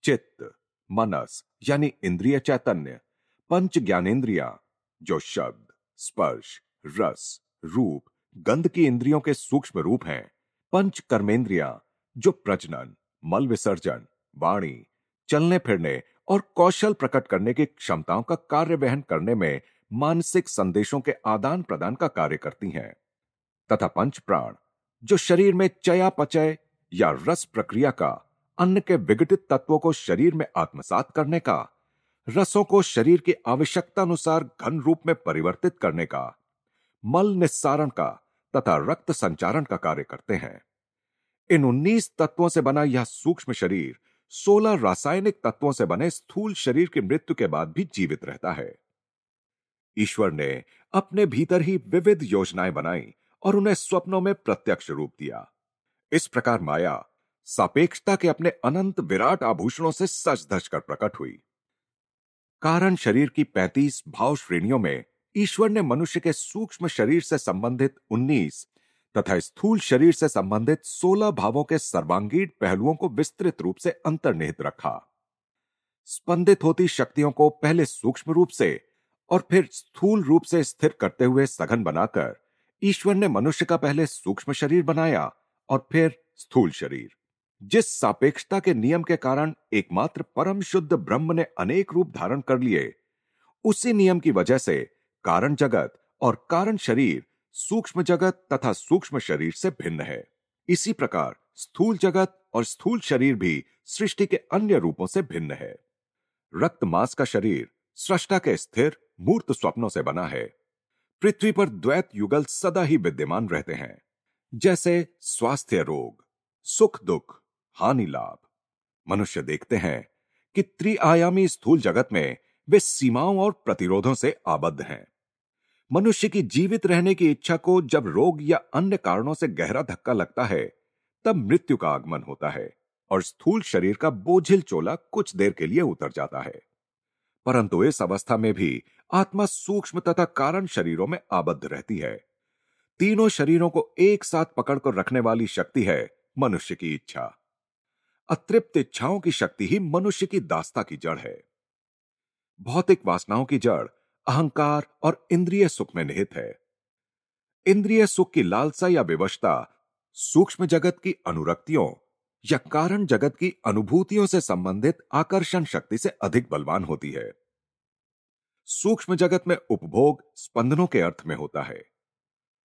चित्त, मनस यानी इंद्रिय चैतन्य, पंच ज्ञानेन्द्रिया, जो शब्द, स्पर्श, रस, रूप, गंध की इंद्रियों के सूक्ष्म रूप हैं। पंच कर्मेंद्रिया जो प्रजनन, मल विसर्जन, वाणी, चलने फिरने और कौशल प्रकट करने की क्षमताओं का कार्य वहन करने में मानसिक संदेशों के आदान प्रदान का कार्य करती हैं, तथा पंच प्राण, जो शरीर में चयापचय या रस प्रक्रिया का, अन्न के विघटित तत्वों को शरीर में आत्मसात करने का, रसों को शरीर की आवश्यकता अनुसार घन रूप में परिवर्तित करने का, मल निस्सारण का तथा रक्त संचारण का कार्य करते हैं। इन उन्नीस तत्वों से बना यह सूक्ष्म शरीर सोलह रासायनिक तत्वों से बने स्थूल शरीर की मृत्यु के बाद भी जीवित रहता है। ईश्वर ने अपने भीतर ही विविध योजनाएँ बनाई और उन्हें स्वप्नों में प्रत्यक्ष रूप दिया। इस प्रकार माया सापेक्षता के अपने अनंत विराट आभूषणों से सच धज कर प्रकट हुई। कारण शरीर की पैंतीस भाव श्रेणियों में ईश्वर ने मनुष्य के सूक्ष्म शरीर से संबंधित उन्नीस तथा स्थूल शरीर से संबंधित सोलह भावों के सर्वांगीण पहलुओं को विस्तृत रूप से अंतर्निहित रखा। स्पंदित होती शक्तियों को पहले सूक्ष्म रूप से और फिर स्थूल रूप से स्थिर करते हुए सघन बनाकर ईश्वर ने मनुष्य का पहले सूक्ष्म शरीर बनाया और फिर स्थूल शरीर। जिस सापेक्षता के नियम के कारण एकमात्र परम शुद्ध ब्रह्म ने अनेक रूप धारण कर लिए, उसी नियम की वजह से कारण जगत और कारण शरीर सूक्ष्म जगत तथा सूक्ष्म शरीर से भिन्न है। इसी प्रकार स्थूल जगत और स्थूल शरीर भी सृष्टि के अन्य रूपों से भिन्न है। रक्त मांस का शरीर सृष्टा के स्थिर, मूर्त स्वप्नों से बना है। पृथ्वी पर द्वैत युगल सदा ही विद्यमान रहते हैं। जैसे स्वास्थ्य रोग, सुख दुख, हानि लाभ। मनुष्य देखते हैं कि त्रिआयामी स्थूल जगत में वे सीमाओं और प्रतिरोधों से आबद्ध हैं। मनुष्य की जीवित रहने की इच्छा को जब रोग या अन्य कारणों से गहरा धक्का लगता है, तब मृत्यु का आगमन होता है और स्थूल शरीर का बोझिल चोला कुछ देर के लिए उतर जाता है। परंतु इस अवस्था में भी आत्मा सूक्ष्म तथा कारण शरीरों में आबद्ध रहती है। तीनों शरीरों को एक साथ पकड़कर रखने वाली शक्ति है मनुष्य की इच्छा। अतृप्त इच्छाओं की शक्ति ही मनुष्य की दास्ता की जड़ है। भौतिक वासनाओं की जड़ अहंकार और इंद्रिय सुख में निहित है। इंद्रिय सुख की लालसा या विवशता सूक्ष्म जगत की अनुरक्तियों या कारण जगत की अनुभूतियों से संबंधित आकर्षण शक्ति से अधिक बलवान होती है। सूक्ष्म जगत में उपभोग स्पंदनों के अर्थ में होता है।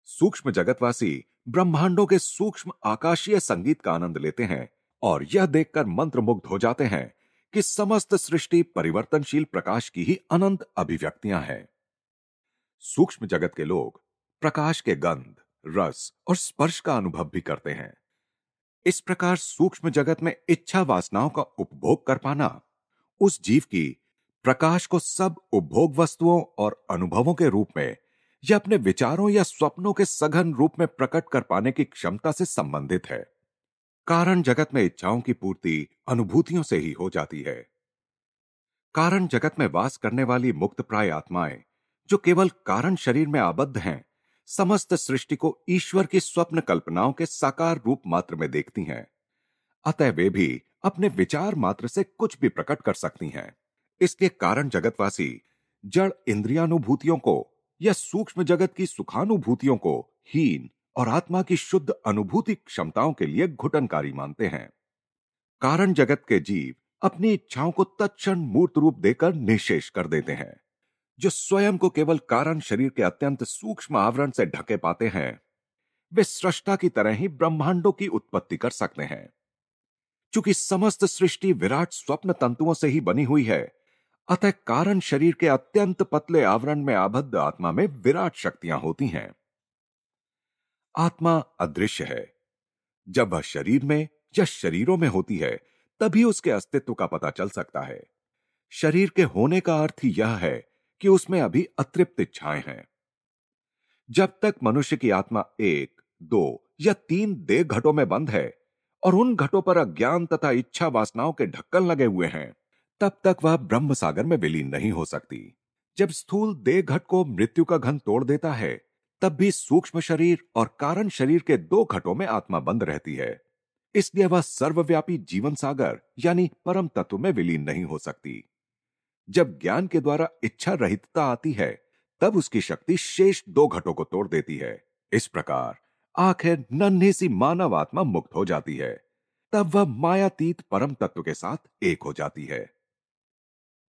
सूक्ष्म जगतवासी ब्रह्मांडों के सूक्ष्म आकाशीय संगीत का आनंद लेते हैं और यह देखकर मंत्रमुग्ध हो जाते हैं कि समस्त सृष्टि परिवर्तनशील प्रकाश की ही अनंत अभिव्यक्तियाँ हैं। सूक्ष्म जगत के लोग प्रकाश के गंध, रस और स्पर्श का अनुभव भी करते हैं। इस प्रकार सूक्ष्म जगत में इच्छा वासनाओं का उपभोग कर पाना, उस जीव की प्रकाश को सब उपभोग वस्तुओं और अनुभवों के रूप में या अपने विचारों या स्वप्नों के सघन रूप में प्रकट कर पाने की क्षमता से संबंधित है। कारण जगत में इच्छाओं की पूर्ति अनुभूतियों से ही हो जाती है। कारण जगत में वास करने वाली मुक्त प्राय आत्माएँ, जो केवल कारण शरीर में आबद्ध हैं, समस्त सृष्टि को ईश्वर की स्वप्न कल्पनाओं के साकार रूप मात्र में देखती हैं। अतः वे भी अपने विचार मात्र से कुछ भी प्रकट कर सकती हैं। इसलिए कारण जगतवासी जड़ इंद्रियानुभूतियों को या सूक्ष्म जगत की सुखानुभूतियों को हीन और आत्मा की शुद्ध अनुभूति क्षमताओं के लिए घुटनकारी मानते हैं। कारण जगत के जीव अपनी इच्छाओं को तत्क्षण मूर्त रूप देकर निशेष कर देते हैं, जो स्वयं को केवल कारण शरीर के अत्यंत सूक्ष्म आवरण से ढके पाते हैं। वे सृष्टा की तरह ही ब्रह्मांडों की उत्पत्ति कर सकते हैं। क्योंकि समस्त सृष्टि विराट स्वप्न तंतुओं से ही बनी हुई है, अतः कारण शरीर के अत्यंत पतले आवरण में आबद्ध आत्मा में विराट शक्तियाँ होती हैं। आत्मा अदृश्य है। जब वह शरीर में या शरीरों में होती है, तभी उसके अस्तित्व का पता चल सकता है। शरीर के होने का अर्थ यह है कि उसमें अभी अतृप्त इच्छाएँ हैं। जब तक मनुष्य की आत्मा एक, दो या तीन देह घटों में बंद है और उन घटों पर अज्ञान तथा इच्छा वासनाओं के ढक्कन लगे हुए हैं, तब तक वह ब्रह्म सागर में विलीन नहीं हो सकती। जब स्थूल देह घट को मृत्यु का घन तोड़ देता है तब भी सूक्ष्म शरीर और कारण शरीर के दो घटों में आत्मा बंद रहती है। इसलिए वह सर्वव्यापी जीवन सागर, यानी परम तत्व में विलीन नहीं हो सकती। जब ज्ञान के द्वारा इच्छा रहितता आती है, तब उसकी शक्ति शेष दो घटों को तोड़ देती है। इस प्रकार आखिर नन्ही सी मानव आत्मा मुक्त हो जाती है। तब वह मायातीत परम तत्व के साथ एक हो जाती है।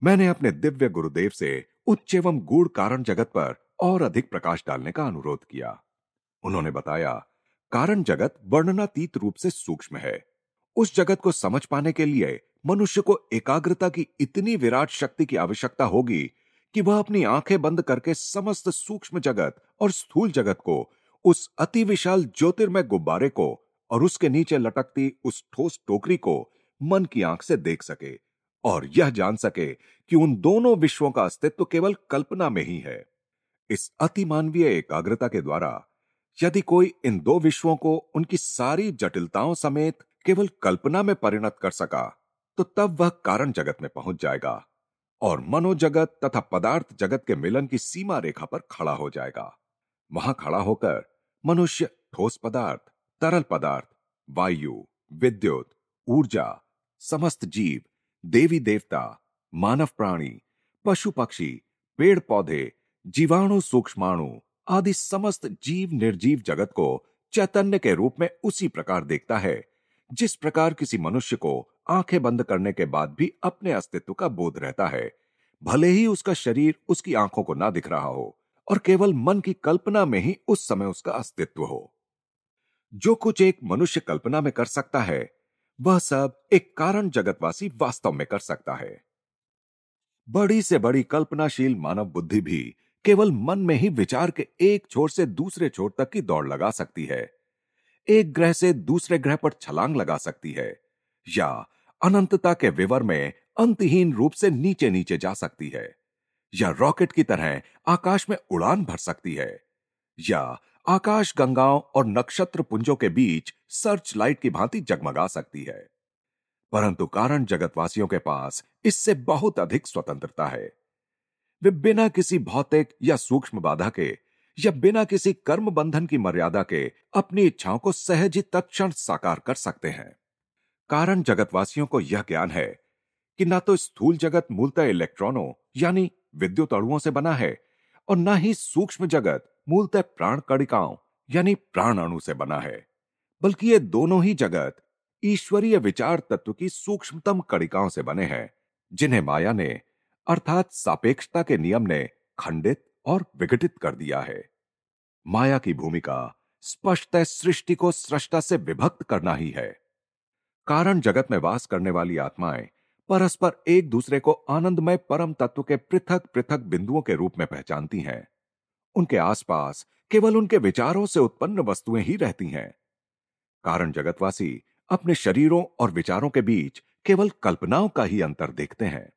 मैंने अपने दिव्य गुरुदेव से उच्च एवं गूढ़ कारण जगत पर और अधिक प्रकाश डालने का अनुरोध किया। उन्होंने बताया, कारण जगत वर्णनातीत रूप से सूक्ष्म है। उस जगत को समझ पाने के लिए मनुष्य को एकाग्रता की इतनी विराट शक्ति की आवश्यकता होगी कि वह अपनी आँखें बंद करके समस्त सूक्ष्म जगत और स्थूल जगत को, उस अति विशाल ज्योतिर्मय गुब्बारे को और उसके नीचे लटकती उस ठोस टोकरी को मन की आँख से देख सके और यह जान सके कि उन दोनों विश्वों का अस्तित्व केवल कल्पना में ही है। इस अति मानवीय एकाग्रता के द्वारा, यदि कोई इन दो विश्वों को उनकी सारी जटिलताओं समेत केवल कल्पना में परिणत कर सका तो तब वह कारण जगत में पहुँच जाएगा और मनोजगत तथा पदार्थ जगत के मिलन की सीमा रेखा पर खड़ा हो जाएगा। वहाँ खड़ा होकर मनुष्य ठोस पदार्थ, तरल पदार्थ, वायु, विद्युत, ऊर्जा, समस्त जीव, देवी देवता, मानव प्राणी, पशु पक्षी, पेड़ पौधे जीवाणु, सूक्ष्माणु आदि समस्त जीव निर्जीव जगत को चैतन्य के रूप में उसी प्रकार देखता है, जिस प्रकार किसी मनुष्य को आँखें बंद करने के बाद भी अपने अस्तित्व का बोध रहता है। भले ही उसका शरीर उसकी आँखों को ना दिख रहा हो और केवल मन की कल्पना में ही उस समय उसका अस्तित्व हो। जो कुछ एक मनुष्य कल्पना में कर सकता है, वह सब एक कारण जगतवासी वास्तव में कर सकता है। बड़ी से बड़ी कल्पनाशील मानव बुद्धि भी केवल मन में ही विचार के एक छोर से दूसरे छोर तक की दौड़ लगा सकती है। एक ग्रह से दूसरे ग्रह पर छलांग लगा सकती है, या अनंतता के विवर में अंतहीन रूप से नीचे नीचे जा सकती है, या रॉकेट की तरह आकाश में उड़ान भर सकती है, या आकाश गंगाओं और नक्षत्र पुंजों के बीच सर्च लाइट की भांति जगमगा सकती है। परंतु कारण जगतवासियों के पास इससे बहुत अधिक स्वतंत्रता है। वे बिना किसी भौतिक या सूक्ष्म बाधा के या बिना किसी कर्म बंधन की मर्यादा के अपनी इच्छाओं को सहज ही तत्क्षण साकार कर सकते हैं। कारण जगतवासियों को यह ज्ञान है कि ना तो स्थूल जगत मूलतः इलेक्ट्रॉनों, यानी विद्युत अणुओं से बना है, और न ही सूक्ष्म जगत मूलतः प्राण कणिकाओं, यानी प्राण अणु से बना है, बल्कि ये दोनों ही जगत ईश्वरीय विचार तत्व की सूक्ष्मतम कणिकाओं से बने हैं, जिन्हें माया ने अर्थात सापेक्षता के नियम ने खंडित और विघटित कर दिया है। माया की भूमिका स्पष्ट सृष्टि को सृष्टा से विभक्त करना ही है। कारण जगत में वास करने वाली आत्माएँ परस्पर एक दूसरे को आनंदमय परम तत्व के पृथक पृथक बिंदुओं के रूप में पहचानती हैं। उनके आसपास केवल उनके विचारों से उत्पन्न वस्तुएँ ही रहती हैं। कारण जगतवासी अपने शरीरों और विचारों के बीच केवल कल्पनाओं का ही अंतर देखते हैं।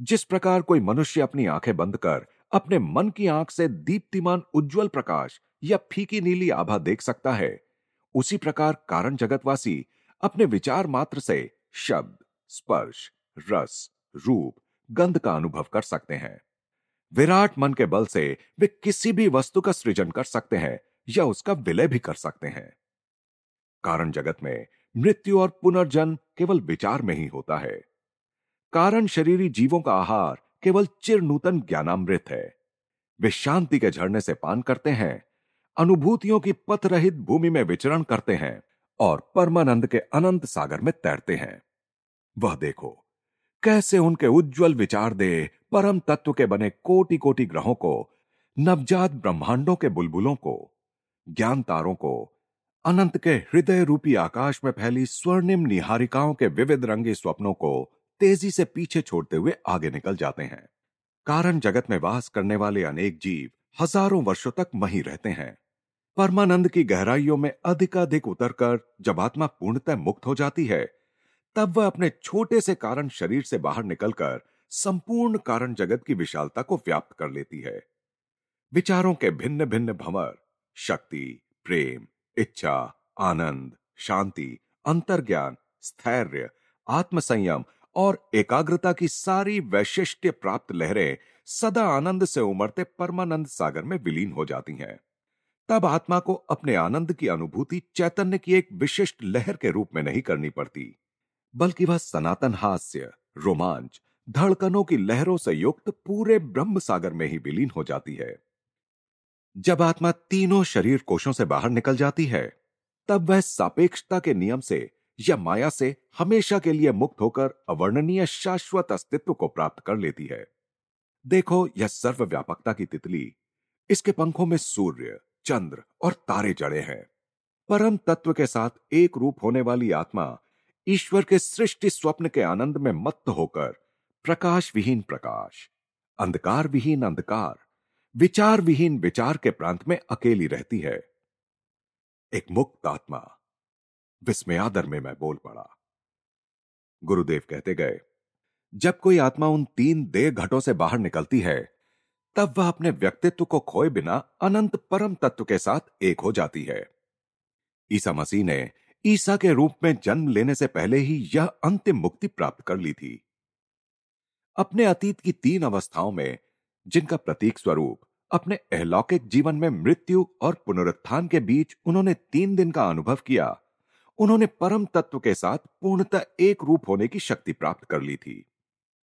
जिस प्रकार कोई मनुष्य अपनी आँखें बंद कर, अपने मन की आँख से दीप्तिमान उज्जवल प्रकाश या फीकी नीली आभा देख सकता है, उसी प्रकार कारण जगतवासी अपने विचार मात्र से शब्द, स्पर्श, रस, रूप, गंध का अनुभव कर सकते हैं। विराट मन के बल से वे किसी भी वस्तु का सृजन कर सकते हैं या उसका विलय भी कर सकते हैं। कारण जगत में मृत्यु और पुनर्जन्म केवल विचार में ही होता है। कारण शरीरी जीवों का आहार केवल चिर नूतन ज्ञानामृत है। वे शांति के झरने से पान करते हैं, अनुभूतियों की पथ रहित भूमि में विचरण करते हैं और परमानंद के अनंत सागर में तैरते हैं। वह देखो, कैसे उनके उज्जवल विचार दे परम तत्व के बने कोटि कोटि ग्रहों को, नवजात ब्रह्मांडों के बुलबुलों को, ज्ञान तारों को, अनंत के हृदय रूपी आकाश में फैली स्वर्णिम निहारिकाओं के विविध रंगी स्वप्नों को तेज़ी से पीछे छोड़ते हुए आगे निकल जाते हैं। कारण जगत में वास करने वाले अनेक जीव हज़ारों वर्षों तक वहीं रहते हैं। परमानंद की गहराइयों में अधिकाधिक उतरकर जब आत्मा पूर्णतः मुक्त हो जाती है, तब वह अपने छोटे से कारण शरीर से बाहर निकलकर संपूर्ण कारण जगत की विशालता को व्याप्त कर लेती है। विचारों के भिन्न भिन्न भंवर, शक्ति, प्रेम, इच्छा, आनंद, शांति, अंतर्ज्ञान, स्थैर्य, आत्मसंयम और एकाग्रता की सारी वैशिष्ट्य प्राप्त लहरें सदा आनंद से उमड़ते परमानंद सागर में विलीन हो जाती हैं। तब आत्मा को अपने आनंद की अनुभूति चैतन्य की एक विशिष्ट लहर के रूप में नहीं करनी पड़ती, बल्कि वह सनातन हास्य, रोमांच, धड़कनों की लहरों से युक्त पूरे ब्रह्म सागर में ही विलीन हो जाती है। जब आत्मा तीनों शरीर कोशों से बाहर निकल जाती है, तब वह सापेक्षता के नियम से या माया से हमेशा के लिए मुक्त होकर अवर्णनीय शाश्वत अस्तित्व को प्राप्त कर लेती है। देखो यह सर्वव्यापकता की तितली। इसके पंखों में सूर्य, चंद्र और तारे जड़े हैं। परम तत्व के साथ एक रूप होने वाली आत्मा ईश्वर के सृष्टि स्वप्न के आनंद में मत्त होकर प्रकाश विहीन प्रकाश अंधकार विहीन अंधकार विचार विहीन विचार के प्रांत में अकेली रहती है। एक मुक्त आत्मा विस्मयादर में मैं बोल पड़ा। गुरुदेव कहते गए, जब कोई आत्मा उन तीन देह घटों से बाहर निकलती है, तब वह अपने व्यक्तित्व को खोए बिना अनंत परम तत्व के साथ एक हो जाती है। ईसा मसीह ने ईसा के रूप में जन्म लेने से पहले ही यह अंतिम मुक्ति प्राप्त कर ली थी। अपने अतीत की तीन अवस्थाओं में, जिनका प्रतीक स्वरूप अपने अहलौकिक जीवन में मृत्यु और पुनरुत्थान के बीच उन्होंने तीन दिन का अनुभव किया उन्होंने परम तत्व के साथ पूर्णतः एक रूप होने की शक्ति प्राप्त कर ली थी।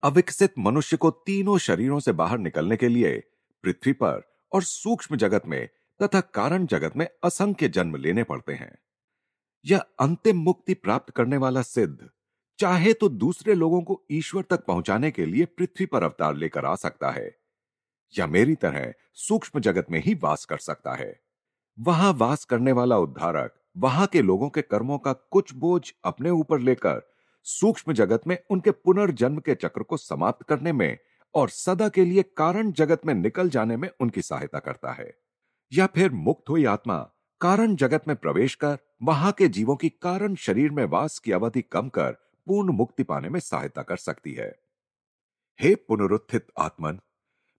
अविकसित मनुष्य को तीनों शरीरों से बाहर निकलने के लिए पृथ्वी पर और सूक्ष्म जगत में तथा कारण जगत में असंख्य जन्म लेने पड़ते हैं। यह अंतिम मुक्ति प्राप्त करने वाला सिद्ध, चाहे तो दूसरे लोगों को ईश्वर तक पहुँचाने के लिए पृथ्वी पर अवतार लेकर आ सकता है, या मेरी तरह सूक्ष्म जगत में ही वास कर सकता है। वहाँ वास करने वाला उद्धारक वहाँ के लोगों के कर्मों का कुछ बोझ अपने ऊपर लेकर सूक्ष्म जगत में उनके पुनर्जन्म के चक्र को समाप्त करने में और सदा के लिए कारण जगत में निकल जाने में उनकी सहायता करता है। या फिर मुक्त हुई आत्मा कारण जगत में प्रवेश कर वहाँ के जीवों की कारण शरीर में वास की अवधि कम कर पूर्ण मुक्ति पाने में सहायता कर सकती है। हे पुनरुत्थित आत्मन,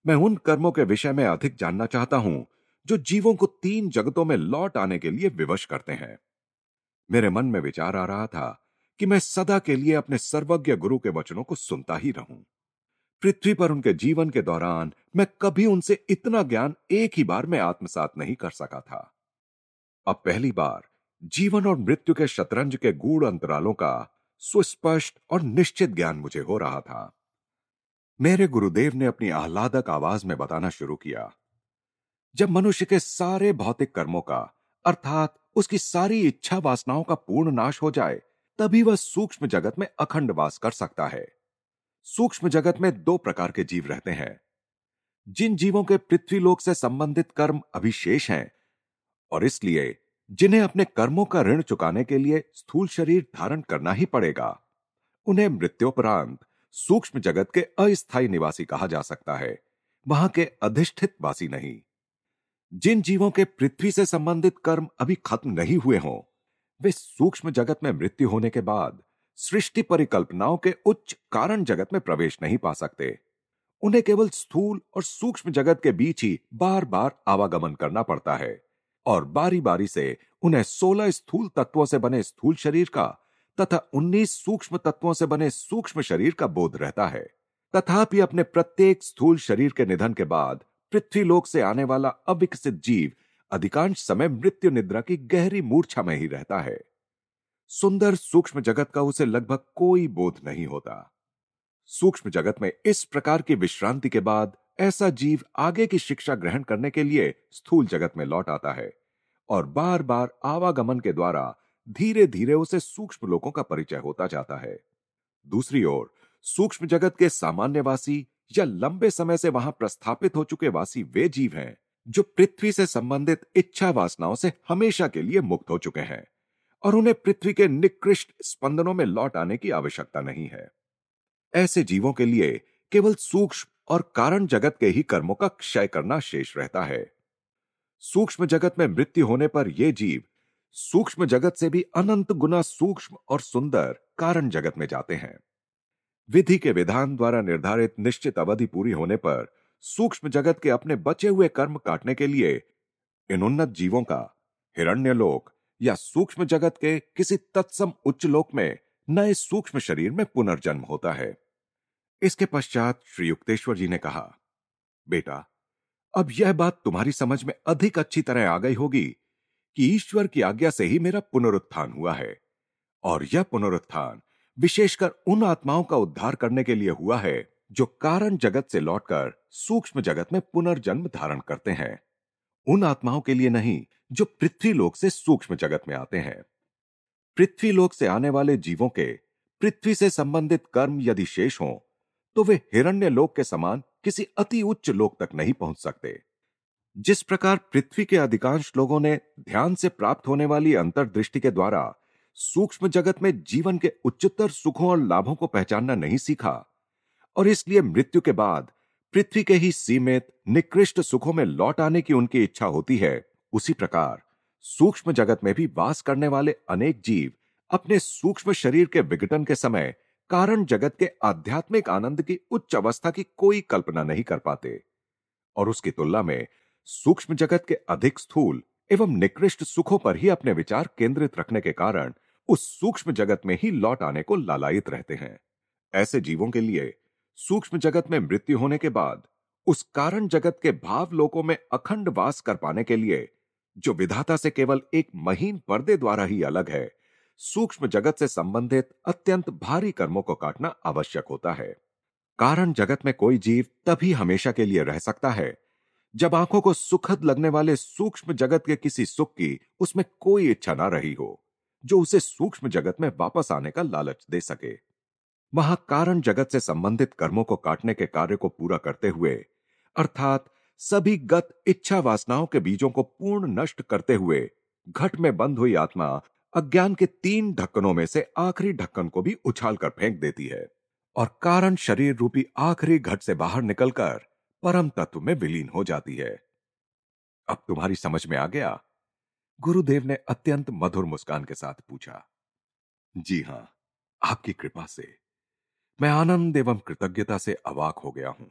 मैं उन कर्मों के विषय में अधिक जानना चाहता हूँ जो जीवों को तीन जगतों में लौट आने के लिए विवश करते हैं। मेरे मन में विचार आ रहा था कि मैं सदा के लिए अपने सर्वज्ञ गुरु के वचनों को सुनता ही रहूँ। पृथ्वी पर उनके जीवन के दौरान मैं कभी उनसे इतना ज्ञान एक ही बार में आत्मसात नहीं कर सका था। अब पहली बार जीवन और मृत्यु के शतरंज के गूढ़ अंतरालों का सुस्पष्ट और निश्चित ज्ञान मुझे हो रहा था। मेरे गुरुदेव ने अपनी आह्लादक आवाज़ में बताना शुरू किया। जब मनुष्य के सारे भौतिक कर्मों का, अर्थात उसकी सारी इच्छा वासनाओं का पूर्ण नाश हो जाए, तभी वह सूक्ष्म जगत में अखंड वास कर सकता है। सूक्ष्म जगत में दो प्रकार के जीव रहते हैं। जिन जीवों के पृथ्वी लोक से संबंधित कर्म अभिशेष हैं, और इसलिए जिन्हें अपने कर्मों का ऋण चुकाने के लिए स्थूल शरीर धारण करना ही पड़ेगा, उन्हें मृत्योपरांत सूक्ष्म जगत के अस्थायी निवासी कहा जा सकता है, वहाँ के अधिष्ठित वासी नहीं। जिन जीवों के पृथ्वी से संबंधित कर्म अभी खत्म नहीं हुए हों, वे सूक्ष्म जगत में मृत्यु होने के बाद सृष्टि परिकल्पनाओं के उच्च कारण जगत में प्रवेश नहीं पा सकते। उन्हें केवल स्थूल और सूक्ष्म जगत के बीच ही बार बार आवागमन करना पड़ता है और बारी बारी से उन्हें सोलह स्थूल तत्वों से बने स्थूल शरीर का तथा उन्नीस सूक्ष्म तत्वों से बने सूक्ष्म शरीर का बोध रहता है। तथापि अपने प्रत्येक स्थूल शरीर के निधन के बाद पृथ्वी लोक से आने वाला अविकसित जीव अधिकांश समय मृत्यु निद्रा की गहरी मूर्छा में ही रहता है। सुंदर सूक्ष्म जगत का उसे लगभग कोई बोध नहीं होता। सूक्ष्म जगत में इस प्रकार की विश्रांति के बाद ऐसा जीव आगे की शिक्षा ग्रहण करने के लिए स्थूल जगत में लौट आता है और बार बार आवागमन के द्वारा धीरे धीरे उसे सूक्ष्म लोगों का परिचय होता जाता है। दूसरी ओर, सूक्ष्म जगत के सामान्यवासी या लंबे समय से वहाँ प्रस्थापित हो चुके वासी वे जीव हैं, जो पृथ्वी से संबंधित इच्छा वासनाओं से हमेशा के लिए मुक्त हो चुके हैं और उन्हें पृथ्वी के निकृष्ट स्पंदनों में लौट आने की आवश्यकता नहीं है। ऐसे जीवों के लिए केवल सूक्ष्म और कारण जगत के ही कर्मों का क्षय करना शेष रहता है। सूक्ष्म जगत में मृत्यु होने पर यह जीव सूक्ष्म जगत से भी अनंत गुना सूक्ष्म और सुंदर कारण जगत में जाते हैं। विधि के विधान द्वारा निर्धारित निश्चित अवधि पूरी होने पर सूक्ष्म जगत के अपने बचे हुए कर्म काटने के लिए इन उन्नत जीवों का, हिरण्य लोक या सूक्ष्म जगत के किसी तत्सम उच्च लोक में नए सूक्ष्म शरीर में पुनर्जन्म होता है। इसके पश्चात श्री युक्तेश्वर जी ने कहा, बेटा, अब यह बात तुम्हारी समझ में अधिक अच्छी तरह आ गई होगी कि ईश्वर की आज्ञा से ही मेरा पुनरुत्थान हुआ है और यह पुनरुत्थान विशेषकर उन आत्माओं का उद्धार करने के लिए हुआ है, जो कारण जगत से लौटकर सूक्ष्म जगत में पुनर्जन्म धारण करते हैं। उन आत्माओं के लिए नहीं, जो पृथ्वी लोक से सूक्ष्म जगत में आते हैं। पृथ्वी लोक से आने वाले जीवों के, पृथ्वी से संबंधित कर्म यदि शेष हों तो वे हिरण्य लोक के समान किसी अति उच्च लोक तक नहीं पहुँच सकते। जिस प्रकार पृथ्वी के अधिकांश लोगों ने ध्यान से प्राप्त होने वाली अंतर्दृष्टि के द्वारा सूक्ष्म जगत में जीवन के उच्चतर सुखों और लाभों को पहचानना नहीं सीखा, और इसलिए मृत्यु के बाद पृथ्वी के ही सीमित, निकृष्ट सुखों में लौट आने की उनकी इच्छा होती है। उसी प्रकार, सूक्ष्म जगत में भी वास करने वाले अनेक जीव अपने सूक्ष्म शरीर के विघटन के समय कारण जगत के आध्यात्मिक आनंद की उच्च अवस्था की कोई कल्पना नहीं कर पाते। और उसकी तुलना में सूक्ष्म जगत के अधिक स्थूल एवं निकृष्ट सुखों पर ही अपने विचार केंद्रित रखने के कारण उस सूक्ष्म जगत में ही लौट आने को लालायित रहते हैं। ऐसे जीवों के लिए सूक्ष्म जगत में मृत्यु होने के बाद, उस कारण जगत के भाव लोकों में अखंड वास कर पाने के लिए, जो विधाता से केवल एक महीन पर्दे द्वारा ही अलग है, सूक्ष्म जगत से संबंधित अत्यंत भारी कर्मों को काटना आवश्यक होता है। कारण जगत में कोई जीव तभी हमेशा के लिए रह सकता है, जब आँखों को सुखद लगने वाले सूक्ष्म जगत के किसी सुख की उसमें कोई इच्छा ना रही हो। जो उसे सूक्ष्म जगत में वापस आने का लालच दे सके। वहाँ कारण जगत से संबंधित कर्मों को काटने के कार्य को पूरा करते हुए, अर्थात सभी गत इच्छा वासनाओं के बीजों को पूर्ण नष्ट करते हुए, घट में बंद हुई आत्मा अज्ञान के तीन ढक्कनों में से आखिरी ढक्कन को भी उछाल कर फेंक देती है और कारण शरीर रूपी आखिरी घट से बाहर निकलकर परम तत्व में विलीन हो जाती है। अब तुम्हारी समझ में आ गया गुरुदेव ने अत्यंत मधुर मुस्कान के साथ पूछा, जी हाँ, आपकी कृपा से मैं आनंद एवं कृतज्ञता से अवाक हो गया हूँ।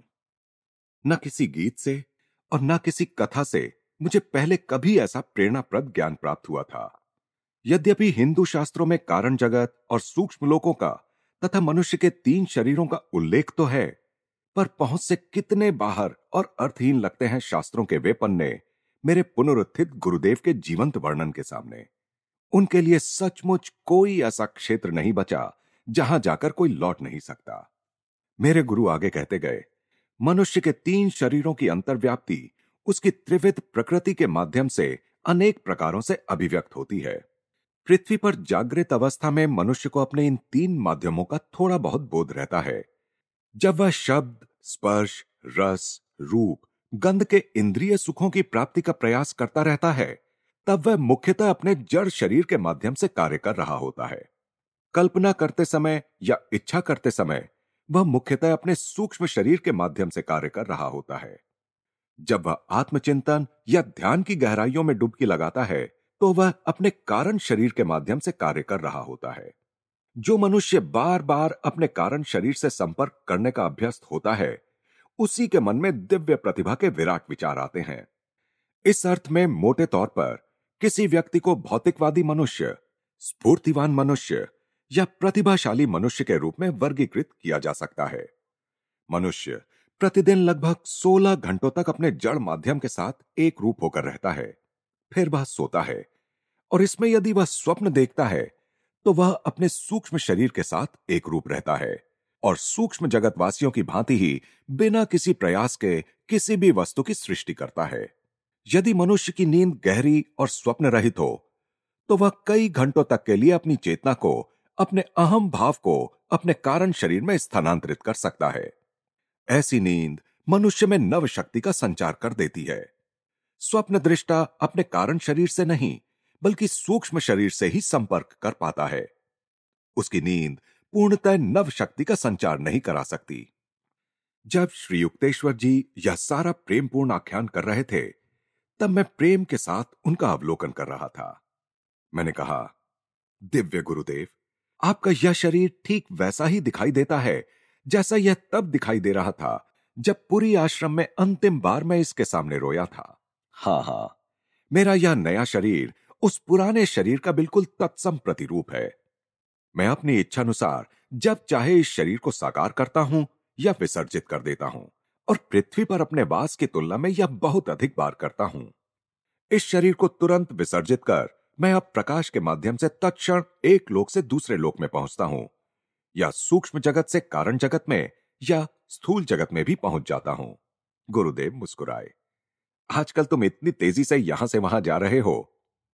न किसी गीत से और न किसी कथा से मुझे पहले कभी ऐसा प्रेरणाप्रद ज्ञान प्राप्त हुआ था। यद्यपि हिंदू शास्त्रों में कारण जगत और सूक्ष्म लोकों का तथा मनुष्य के तीन शरीरों का उल्लेख तो है, पर पहुँच से कितने बाहर और अर्थहीन लगते हैं शास्त्रों के वे पन्ने मेरे पुनरुत्थित गुरुदेव के जीवंत वर्णन के सामने। उनके लिए सचमुच कोई ऐसा क्षेत्र नहीं बचा, जहाँ जाकर कोई लौट नहीं सकता। मेरे गुरु आगे कहते गए, मनुष्य के तीन शरीरों की अंतर्व्याप्ति उसकी त्रिविध प्रकृति के माध्यम से अनेक प्रकारों से अभिव्यक्त होती है। पृथ्वी पर जागृत अवस्था में मनुष्य को अपने इन तीन माध्यमों का थोड़ा बहुत बोध रहता है। जब वह शब्द, स्पर्श, रस, रूप गंध के इंद्रिय सुखों की प्राप्ति का प्रयास करता रहता है, तब वह मुख्यतः अपने जड़ शरीर के माध्यम से कार्य कर रहा होता है। कल्पना करते समय या इच्छा करते समय वह मुख्यतः अपने सूक्ष्म शरीर के माध्यम से कार्य कर रहा होता है। जब वह आत्मचिंतन या ध्यान की गहराइयों में डुबकी लगाता है तो वह अपने कारण शरीर के माध्यम से कार्य कर रहा होता है। जो मनुष्य बार बार अपने कारण शरीर से संपर्क करने का अभ्यस्त होता है उसी के मन में दिव्य प्रतिभा के विराट विचार आते हैं। इस अर्थ में मोटे तौर पर, किसी व्यक्ति को भौतिकवादी मनुष्य, स्फूर्तिवान मनुष्य या प्रतिभाशाली मनुष्य के रूप में वर्गीकृत किया जा सकता है। मनुष्य प्रतिदिन लगभग 16 घंटों तक अपने जड़ माध्यम के साथ एक रूप होकर रहता है, फिर वह सोता है। और इसमें यदि वह स्वप्न देखता है तो वह अपने सूक्ष्म शरीर के साथ एक रूप रहता है। और सूक्ष्म जगतवासियों की भांति ही बिना किसी प्रयास के किसी भी वस्तु की सृष्टि करता है। यदि मनुष्य की नींद गहरी और स्वप्न रहित हो तो वह कई घंटों तक के लिए अपनी चेतना को, अपने अहम भाव को, अपने कारण शरीर में स्थानांतरित कर सकता है। ऐसी नींद मनुष्य में नव शक्ति का संचार कर देती है। स्वप्न दृष्टा अपने कारण शरीर से नहीं, बल्कि सूक्ष्म शरीर से ही संपर्क कर पाता है। उसकी नींद पूर्णतः नव शक्ति का संचार नहीं करा सकती। जब श्री युक्तेश्वर जी यह सारा प्रेमपूर्ण आख्यान कर रहे थे, तब मैं प्रेम के साथ उनका अवलोकन कर रहा था। मैंने कहा, दिव्य गुरुदेव, आपका यह शरीर ठीक वैसा ही दिखाई देता है, जैसा यह तब दिखाई दे रहा था, जब पूरी आश्रम में अंतिम बार मैं इसके सामने रोया था। हाँ हाँ मेरा यह नया शरीर उस पुराने शरीर का बिल्कुल तत्सम प्रतिरूप है। मैं अपनी इच्छा अनुसार जब चाहे इस शरीर को साकार करता हूँ या विसर्जित कर देता हूँ, और पृथ्वी पर अपने वास की तुलना में यह बहुत अधिक बार करता हूँ। इस शरीर को तुरंत विसर्जित कर मैं अब प्रकाश के माध्यम से तत्क्षण एक लोक से दूसरे लोक में पहुँचता हूँ, या सूक्ष्म जगत से कारण जगत में, या स्थूल जगत में भी पहुँच जाता हूँ। गुरुदेव मुस्कुराए। आजकल तुम इतनी तेज़ी से यहाँ से वहाँ जा रहे हो,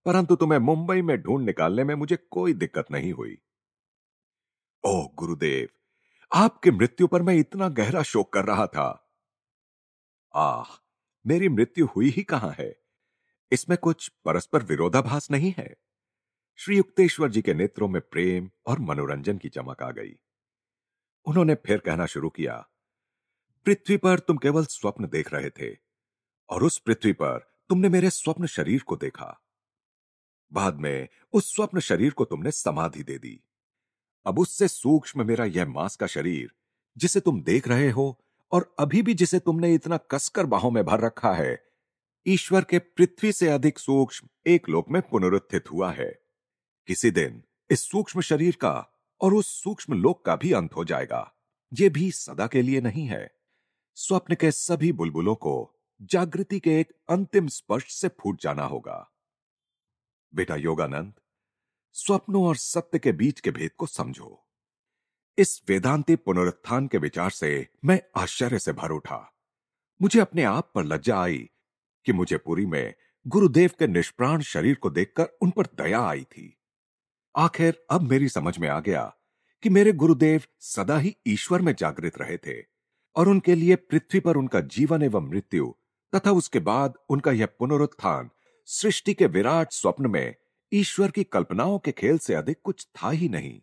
परंतु तुम्हें मुंबई में ढूंढ निकालने में मुझे कोई दिक्कत नहीं हुई। ओ गुरुदेव, आपके मृत्यु पर मैं इतना गहरा शोक कर रहा था। आह, मेरी मृत्यु हुई ही कहाँ है? इसमें कुछ परस्पर विरोधाभास नहीं है। श्री युक्तेश्वर जी के नेत्रों में प्रेम और मनोरंजन की चमक आ गई। उन्होंने फिर कहना शुरू किया, पृथ्वी पर तुम केवल स्वप्न देख रहे थे, और उस पृथ्वी पर तुमने मेरे स्वप्न शरीर को देखा। बाद में उस स्वप्न शरीर को तुमने समाधि दे दी। अब उससे सूक्ष्म मेरा यह मांस का शरीर, जिसे तुम देख रहे हो और अभी भी जिसे तुमने इतना कसकर बाहों में भर रखा है, ईश्वर के पृथ्वी से अधिक सूक्ष्म एक लोक में पुनरुत्थित हुआ है। किसी दिन इस सूक्ष्म शरीर का और उस सूक्ष्म लोक का भी अंत हो जाएगा। ये भी सदा के लिए नहीं है। स्वप्न के सभी बुलबुलों को जागृति के एक अंतिम स्पर्श से फूट जाना होगा। बेटा योगानंद स्वप्नों और सत्य के बीच के भेद को समझो। इस वेदांती पुनरुत्थान के विचार से मैं आश्चर्य से भर उठा। मुझे अपने आप पर लज्जा आई कि मुझे पुरी में गुरुदेव के निष्प्राण शरीर को देखकर उन पर दया आई थी। आखिर अब मेरी समझ में आ गया कि मेरे गुरुदेव सदा ही ईश्वर में जागृत रहे थे और उनके लिए पृथ्वी पर उनका जीवन एवं मृत्यु तथा उसके बाद उनका यह पुनरुत्थान सृष्टि के विराट स्वप्न में ईश्वर की कल्पनाओं के खेल से अधिक कुछ था ही नहीं।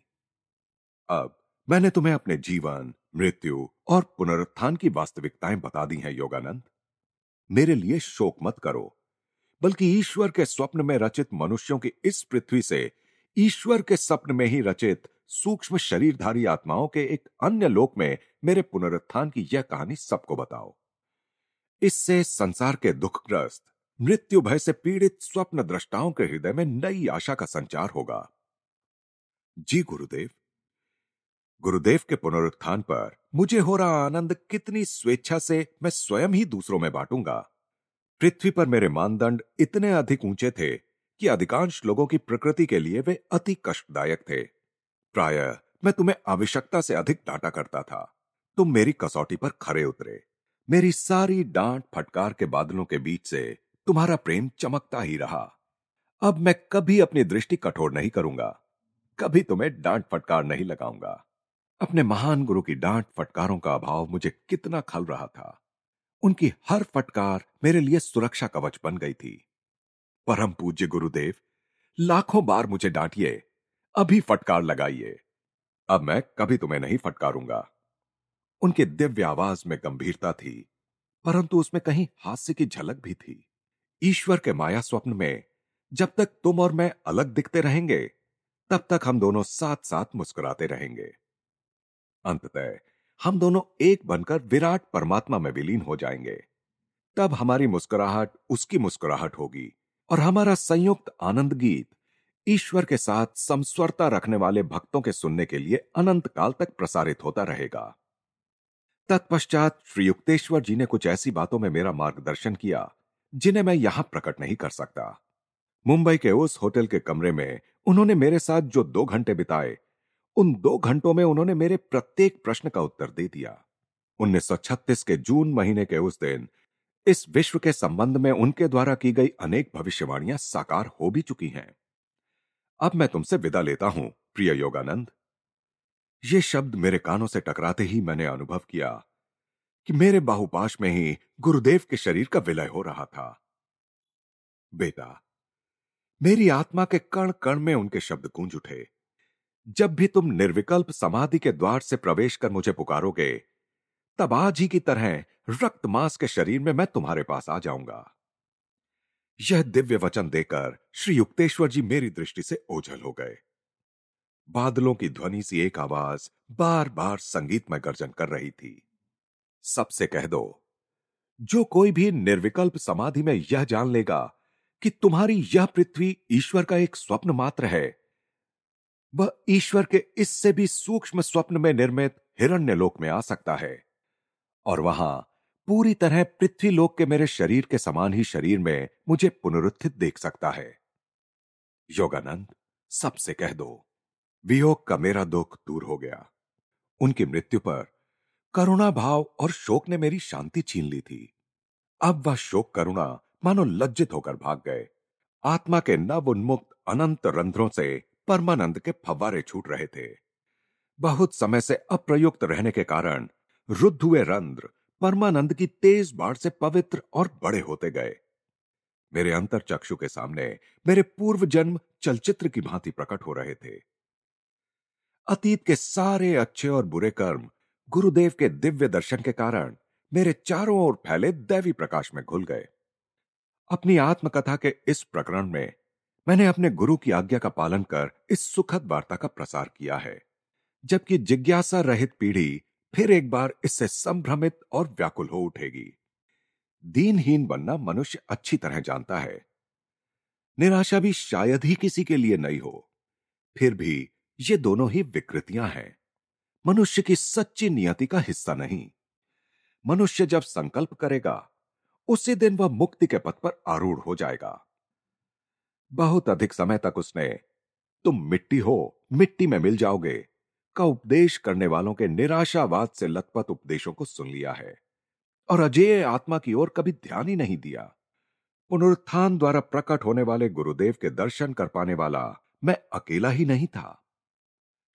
अब, मैंने तुम्हें अपने जीवन, मृत्यु और पुनरुत्थान की वास्तविकताएँ बता दी हैं, योगानंद। मेरे लिए शोक मत करो, बल्कि ईश्वर के स्वप्न में रचित मनुष्यों की इस पृथ्वी से ईश्वर के स्वप्न में ही रचित सूक्ष्म शरीरधारी आत्माओं के एक अन्य लोक में मेरे पुनरुत्थान की यह कहानी सबको बताओ। इससे संसार के दुखग्रस्त मृत्यु भय से पीड़ित स्वप्न दृष्टाओं के हृदय में नई आशा का संचार होगा। जी गुरुदेव। गुरुदेव के पुनरुत्थान पर मुझे हो रहा आनंद कितनी स्वेच्छा से मैं स्वयं ही दूसरों में बांटूँगा। पृथ्वी पर मेरे मानदंड इतने अधिक ऊँचे थे कि अधिकांश लोगों की प्रकृति के लिए वे अति कष्टदायक थे। प्राय मैं तुम्हें आवश्यकता से अधिक डांटा करता था। तुम मेरी कसौटी पर खरे उतरे। मेरी सारी डांट फटकार के बादलों के बीच से तुम्हारा प्रेम चमकता ही रहा। अब मैं कभी अपनी दृष्टि कठोर नहीं करूँगा। कभी तुम्हें डांट फटकार नहीं लगाऊँगा। अपने महान गुरु की डांट फटकारों का अभाव मुझे कितना खल रहा था। उनकी हर फटकार मेरे लिए सुरक्षा कवच बन गई थी। परम पूज्य गुरुदेव, लाखों बार मुझे डांटिए, अभी फटकार लगाइए। अब मैं कभी तुम्हें नहीं फटकारूँगा। उनके दिव्य आवाज़ में गंभीरता थी, परंतु उसमें कहीं हास्य की झलक भी थी। ईश्वर के माया स्वप्न में जब तक तुम और मैं अलग दिखते रहेंगे, तब तक हम दोनों साथ साथ मुस्कुराते रहेंगे। अंततः हम दोनों एक बनकर विराट परमात्मा में विलीन हो जाएँगे। तब हमारी मुस्कुराहट उसकी मुस्कुराहट होगी और हमारा संयुक्त आनंद गीत ईश्वर के साथ समस्वरता रखने वाले भक्तों के सुनने के लिए अनंत काल तक प्रसारित होता रहेगा। तत्पश्चात श्री युक्तेश्वर जी ने कुछ ऐसी बातों में मेरा मार्गदर्शन किया जिन्हें मैं यहाँ प्रकट नहीं कर सकता। मुंबई के उस होटल के कमरे में उन्होंने मेरे साथ जो दो घंटे बिताए, उन दो घंटों में उन्होंने मेरे प्रत्येक प्रश्न का उत्तर दे दिया। 1936 के जून महीने के उस दिन इस विश्व के संबंध में उनके द्वारा की गई अनेक भविष्यवाणियाँ साकार हो भी चुकी हैं। अब मैं तुमसे विदा लेता हूँ, प्रिय योगानंद। ये शब्द मेरे कानों से टकराते ही मैंने अनुभव किया। कि मेरे बाहुपाश में ही गुरुदेव के शरीर का विलय हो रहा था। बेटा, मेरी आत्मा के कण कण में उनके शब्द गूंज उठे। जब भी तुम निर्विकल्प समाधि के द्वार से प्रवेश कर मुझे पुकारोगे, तब आज ही की तरह रक्त मांस के शरीर में मैं तुम्हारे पास आ जाऊँगा। यह दिव्य वचन देकर श्री युक्तेश्वर जी मेरी दृष्टि से ओझल हो गए। बादलों की ध्वनि सी एक आवाज़ बार बार संगीत में गर्जन कर रही थी। सबसे कह दो। जो कोई भी निर्विकल्प समाधि में यह जान लेगा कि तुम्हारी यह पृथ्वी ईश्वर का एक स्वप्न मात्र है, वह ईश्वर के इससे भी सूक्ष्म स्वप्न में निर्मित हिरण्य लोक में आ सकता है। और वहाँ पूरी तरह पृथ्वी लोक के मेरे शरीर के समान ही शरीर में मुझे पुनरुत्थित देख सकता है। योगानंद, सबसे कह दो, वियोग का मेरा दुख दूर हो गया। उनकी मृत्यु पर करुणा भाव और शोक ने मेरी शांति छीन ली थी। अब वह शोक करुणा मानो लज्जित होकर भाग गए। आत्मा के नव उन्मुक्त अनंत रंध्रों से परमानंद के फव्वारे छूट रहे थे। बहुत समय से अप्रयुक्त रहने के कारण रुद्ध हुए रंध्र परमानंद की तेज बाढ़ से पवित्र और बड़े होते गए। मेरे अंतर चक्षु के सामने मेरे पूर्व जन्म चलचित्र की भांति प्रकट हो रहे थे। अतीत के सारे अच्छे और बुरे कर्म गुरुदेव के दिव्य दर्शन के कारण मेरे चारों ओर फैले दैवी प्रकाश में घुल गए। अपनी आत्मकथा के इस प्रकरण में मैंने अपने गुरु की आज्ञा का पालन कर इस सुखद वार्ता का प्रसार किया है, जबकि जिज्ञासा रहित पीढ़ी फिर एक बार इससे संभ्रमित और व्याकुल हो उठेगी। दीनहीन बनना मनुष्य अच्छी तरह जानता है। निराशा भी शायद ही किसी के लिए नहीं हो, फिर भी ये दोनों ही विकृतियाँ हैं। मनुष्य की सच्ची नियति का हिस्सा नहीं। मनुष्य जब संकल्प करेगा, उसी दिन वह मुक्ति के पथ पर आरूढ़ हो जाएगा। बहुत अधिक समय तक उसने, तुम मिट्टी हो, मिट्टी में मिल जाओगे का उपदेश करने वालों के निराशावाद से लथपथ उपदेशों को सुन लिया है। और अजय आत्मा की ओर कभी ध्यान ही नहीं दिया। पुनरुत्थान द्वारा प्रकट होने वाले गुरुदेव के दर्शन कर पाने वाला मैं अकेला ही नहीं था।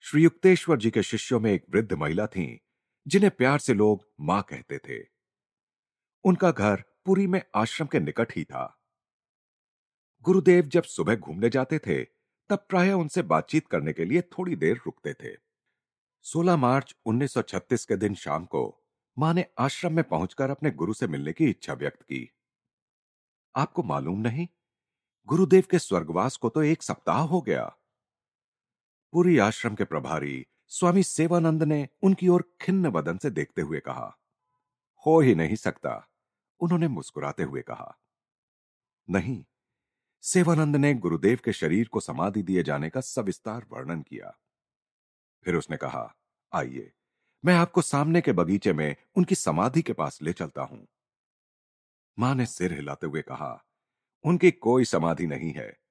श्री युक्तेश्वर जी के शिष्यों में एक वृद्ध महिला थी, जिन्हें प्यार से लोग माँ कहते थे। उनका घर पुरी में आश्रम के निकट ही था। गुरुदेव जब सुबह घूमने जाते थे, तब प्राय उनसे बातचीत करने के लिए थोड़ी देर रुकते थे। 16 मार्च 1936 के दिन शाम को, माँ ने आश्रम में पहुंचकर अपने गुरु से मिलने की इच्छा व्यक्त की। आपको मालूम नहीं? गुरुदेव के स्वर्गवास को तो एक सप्ताह हो गया। पूरी आश्रम के प्रभारी स्वामी सेवानंद ने उनकी ओर खिन्न बदन से देखते हुए कहा, हो ही नहीं सकता, उन्होंने मुस्कुराते हुए कहा। नहीं, सेवानंद ने गुरुदेव के शरीर को समाधि दिए जाने का सविस्तार वर्णन किया। फिर उसने कहा, आइए, मैं आपको सामने के बगीचे में उनकी समाधि के पास ले चलता हूँ। माँ ने सिर हिलाते हुए कहा, उनकी कोई समाधि नहीं है।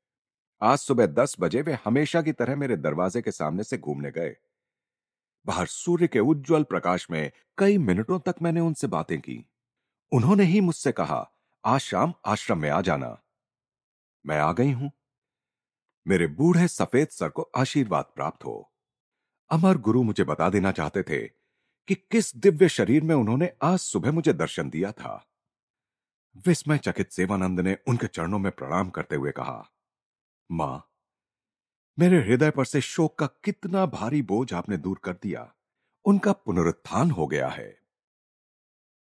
आज सुबह दस बजे वे हमेशा की तरह मेरे दरवाजे के सामने से घूमने गए। बाहर सूर्य के उज्जवल प्रकाश में कई मिनटों तक मैंने उनसे बातें की। उन्होंने ही मुझसे कहा, आज शाम आश्रम में आ जाना। मैं आ गई हूँ। मेरे बूढ़े सफ़ेद सर को आशीर्वाद प्राप्त हो। अमर गुरु मुझे बता देना चाहते थे कि किस दिव्य शरीर में उन्होंने आज सुबह मुझे दर्शन दिया था। विस्मय चकित सेवानंद ने उनके चरणों में प्रणाम करते हुए कहा माँ, मेरे हृदय पर से शोक का कितना भारी बोझ आपने दूर कर दिया। उनका पुनरुत्थान हो गया है।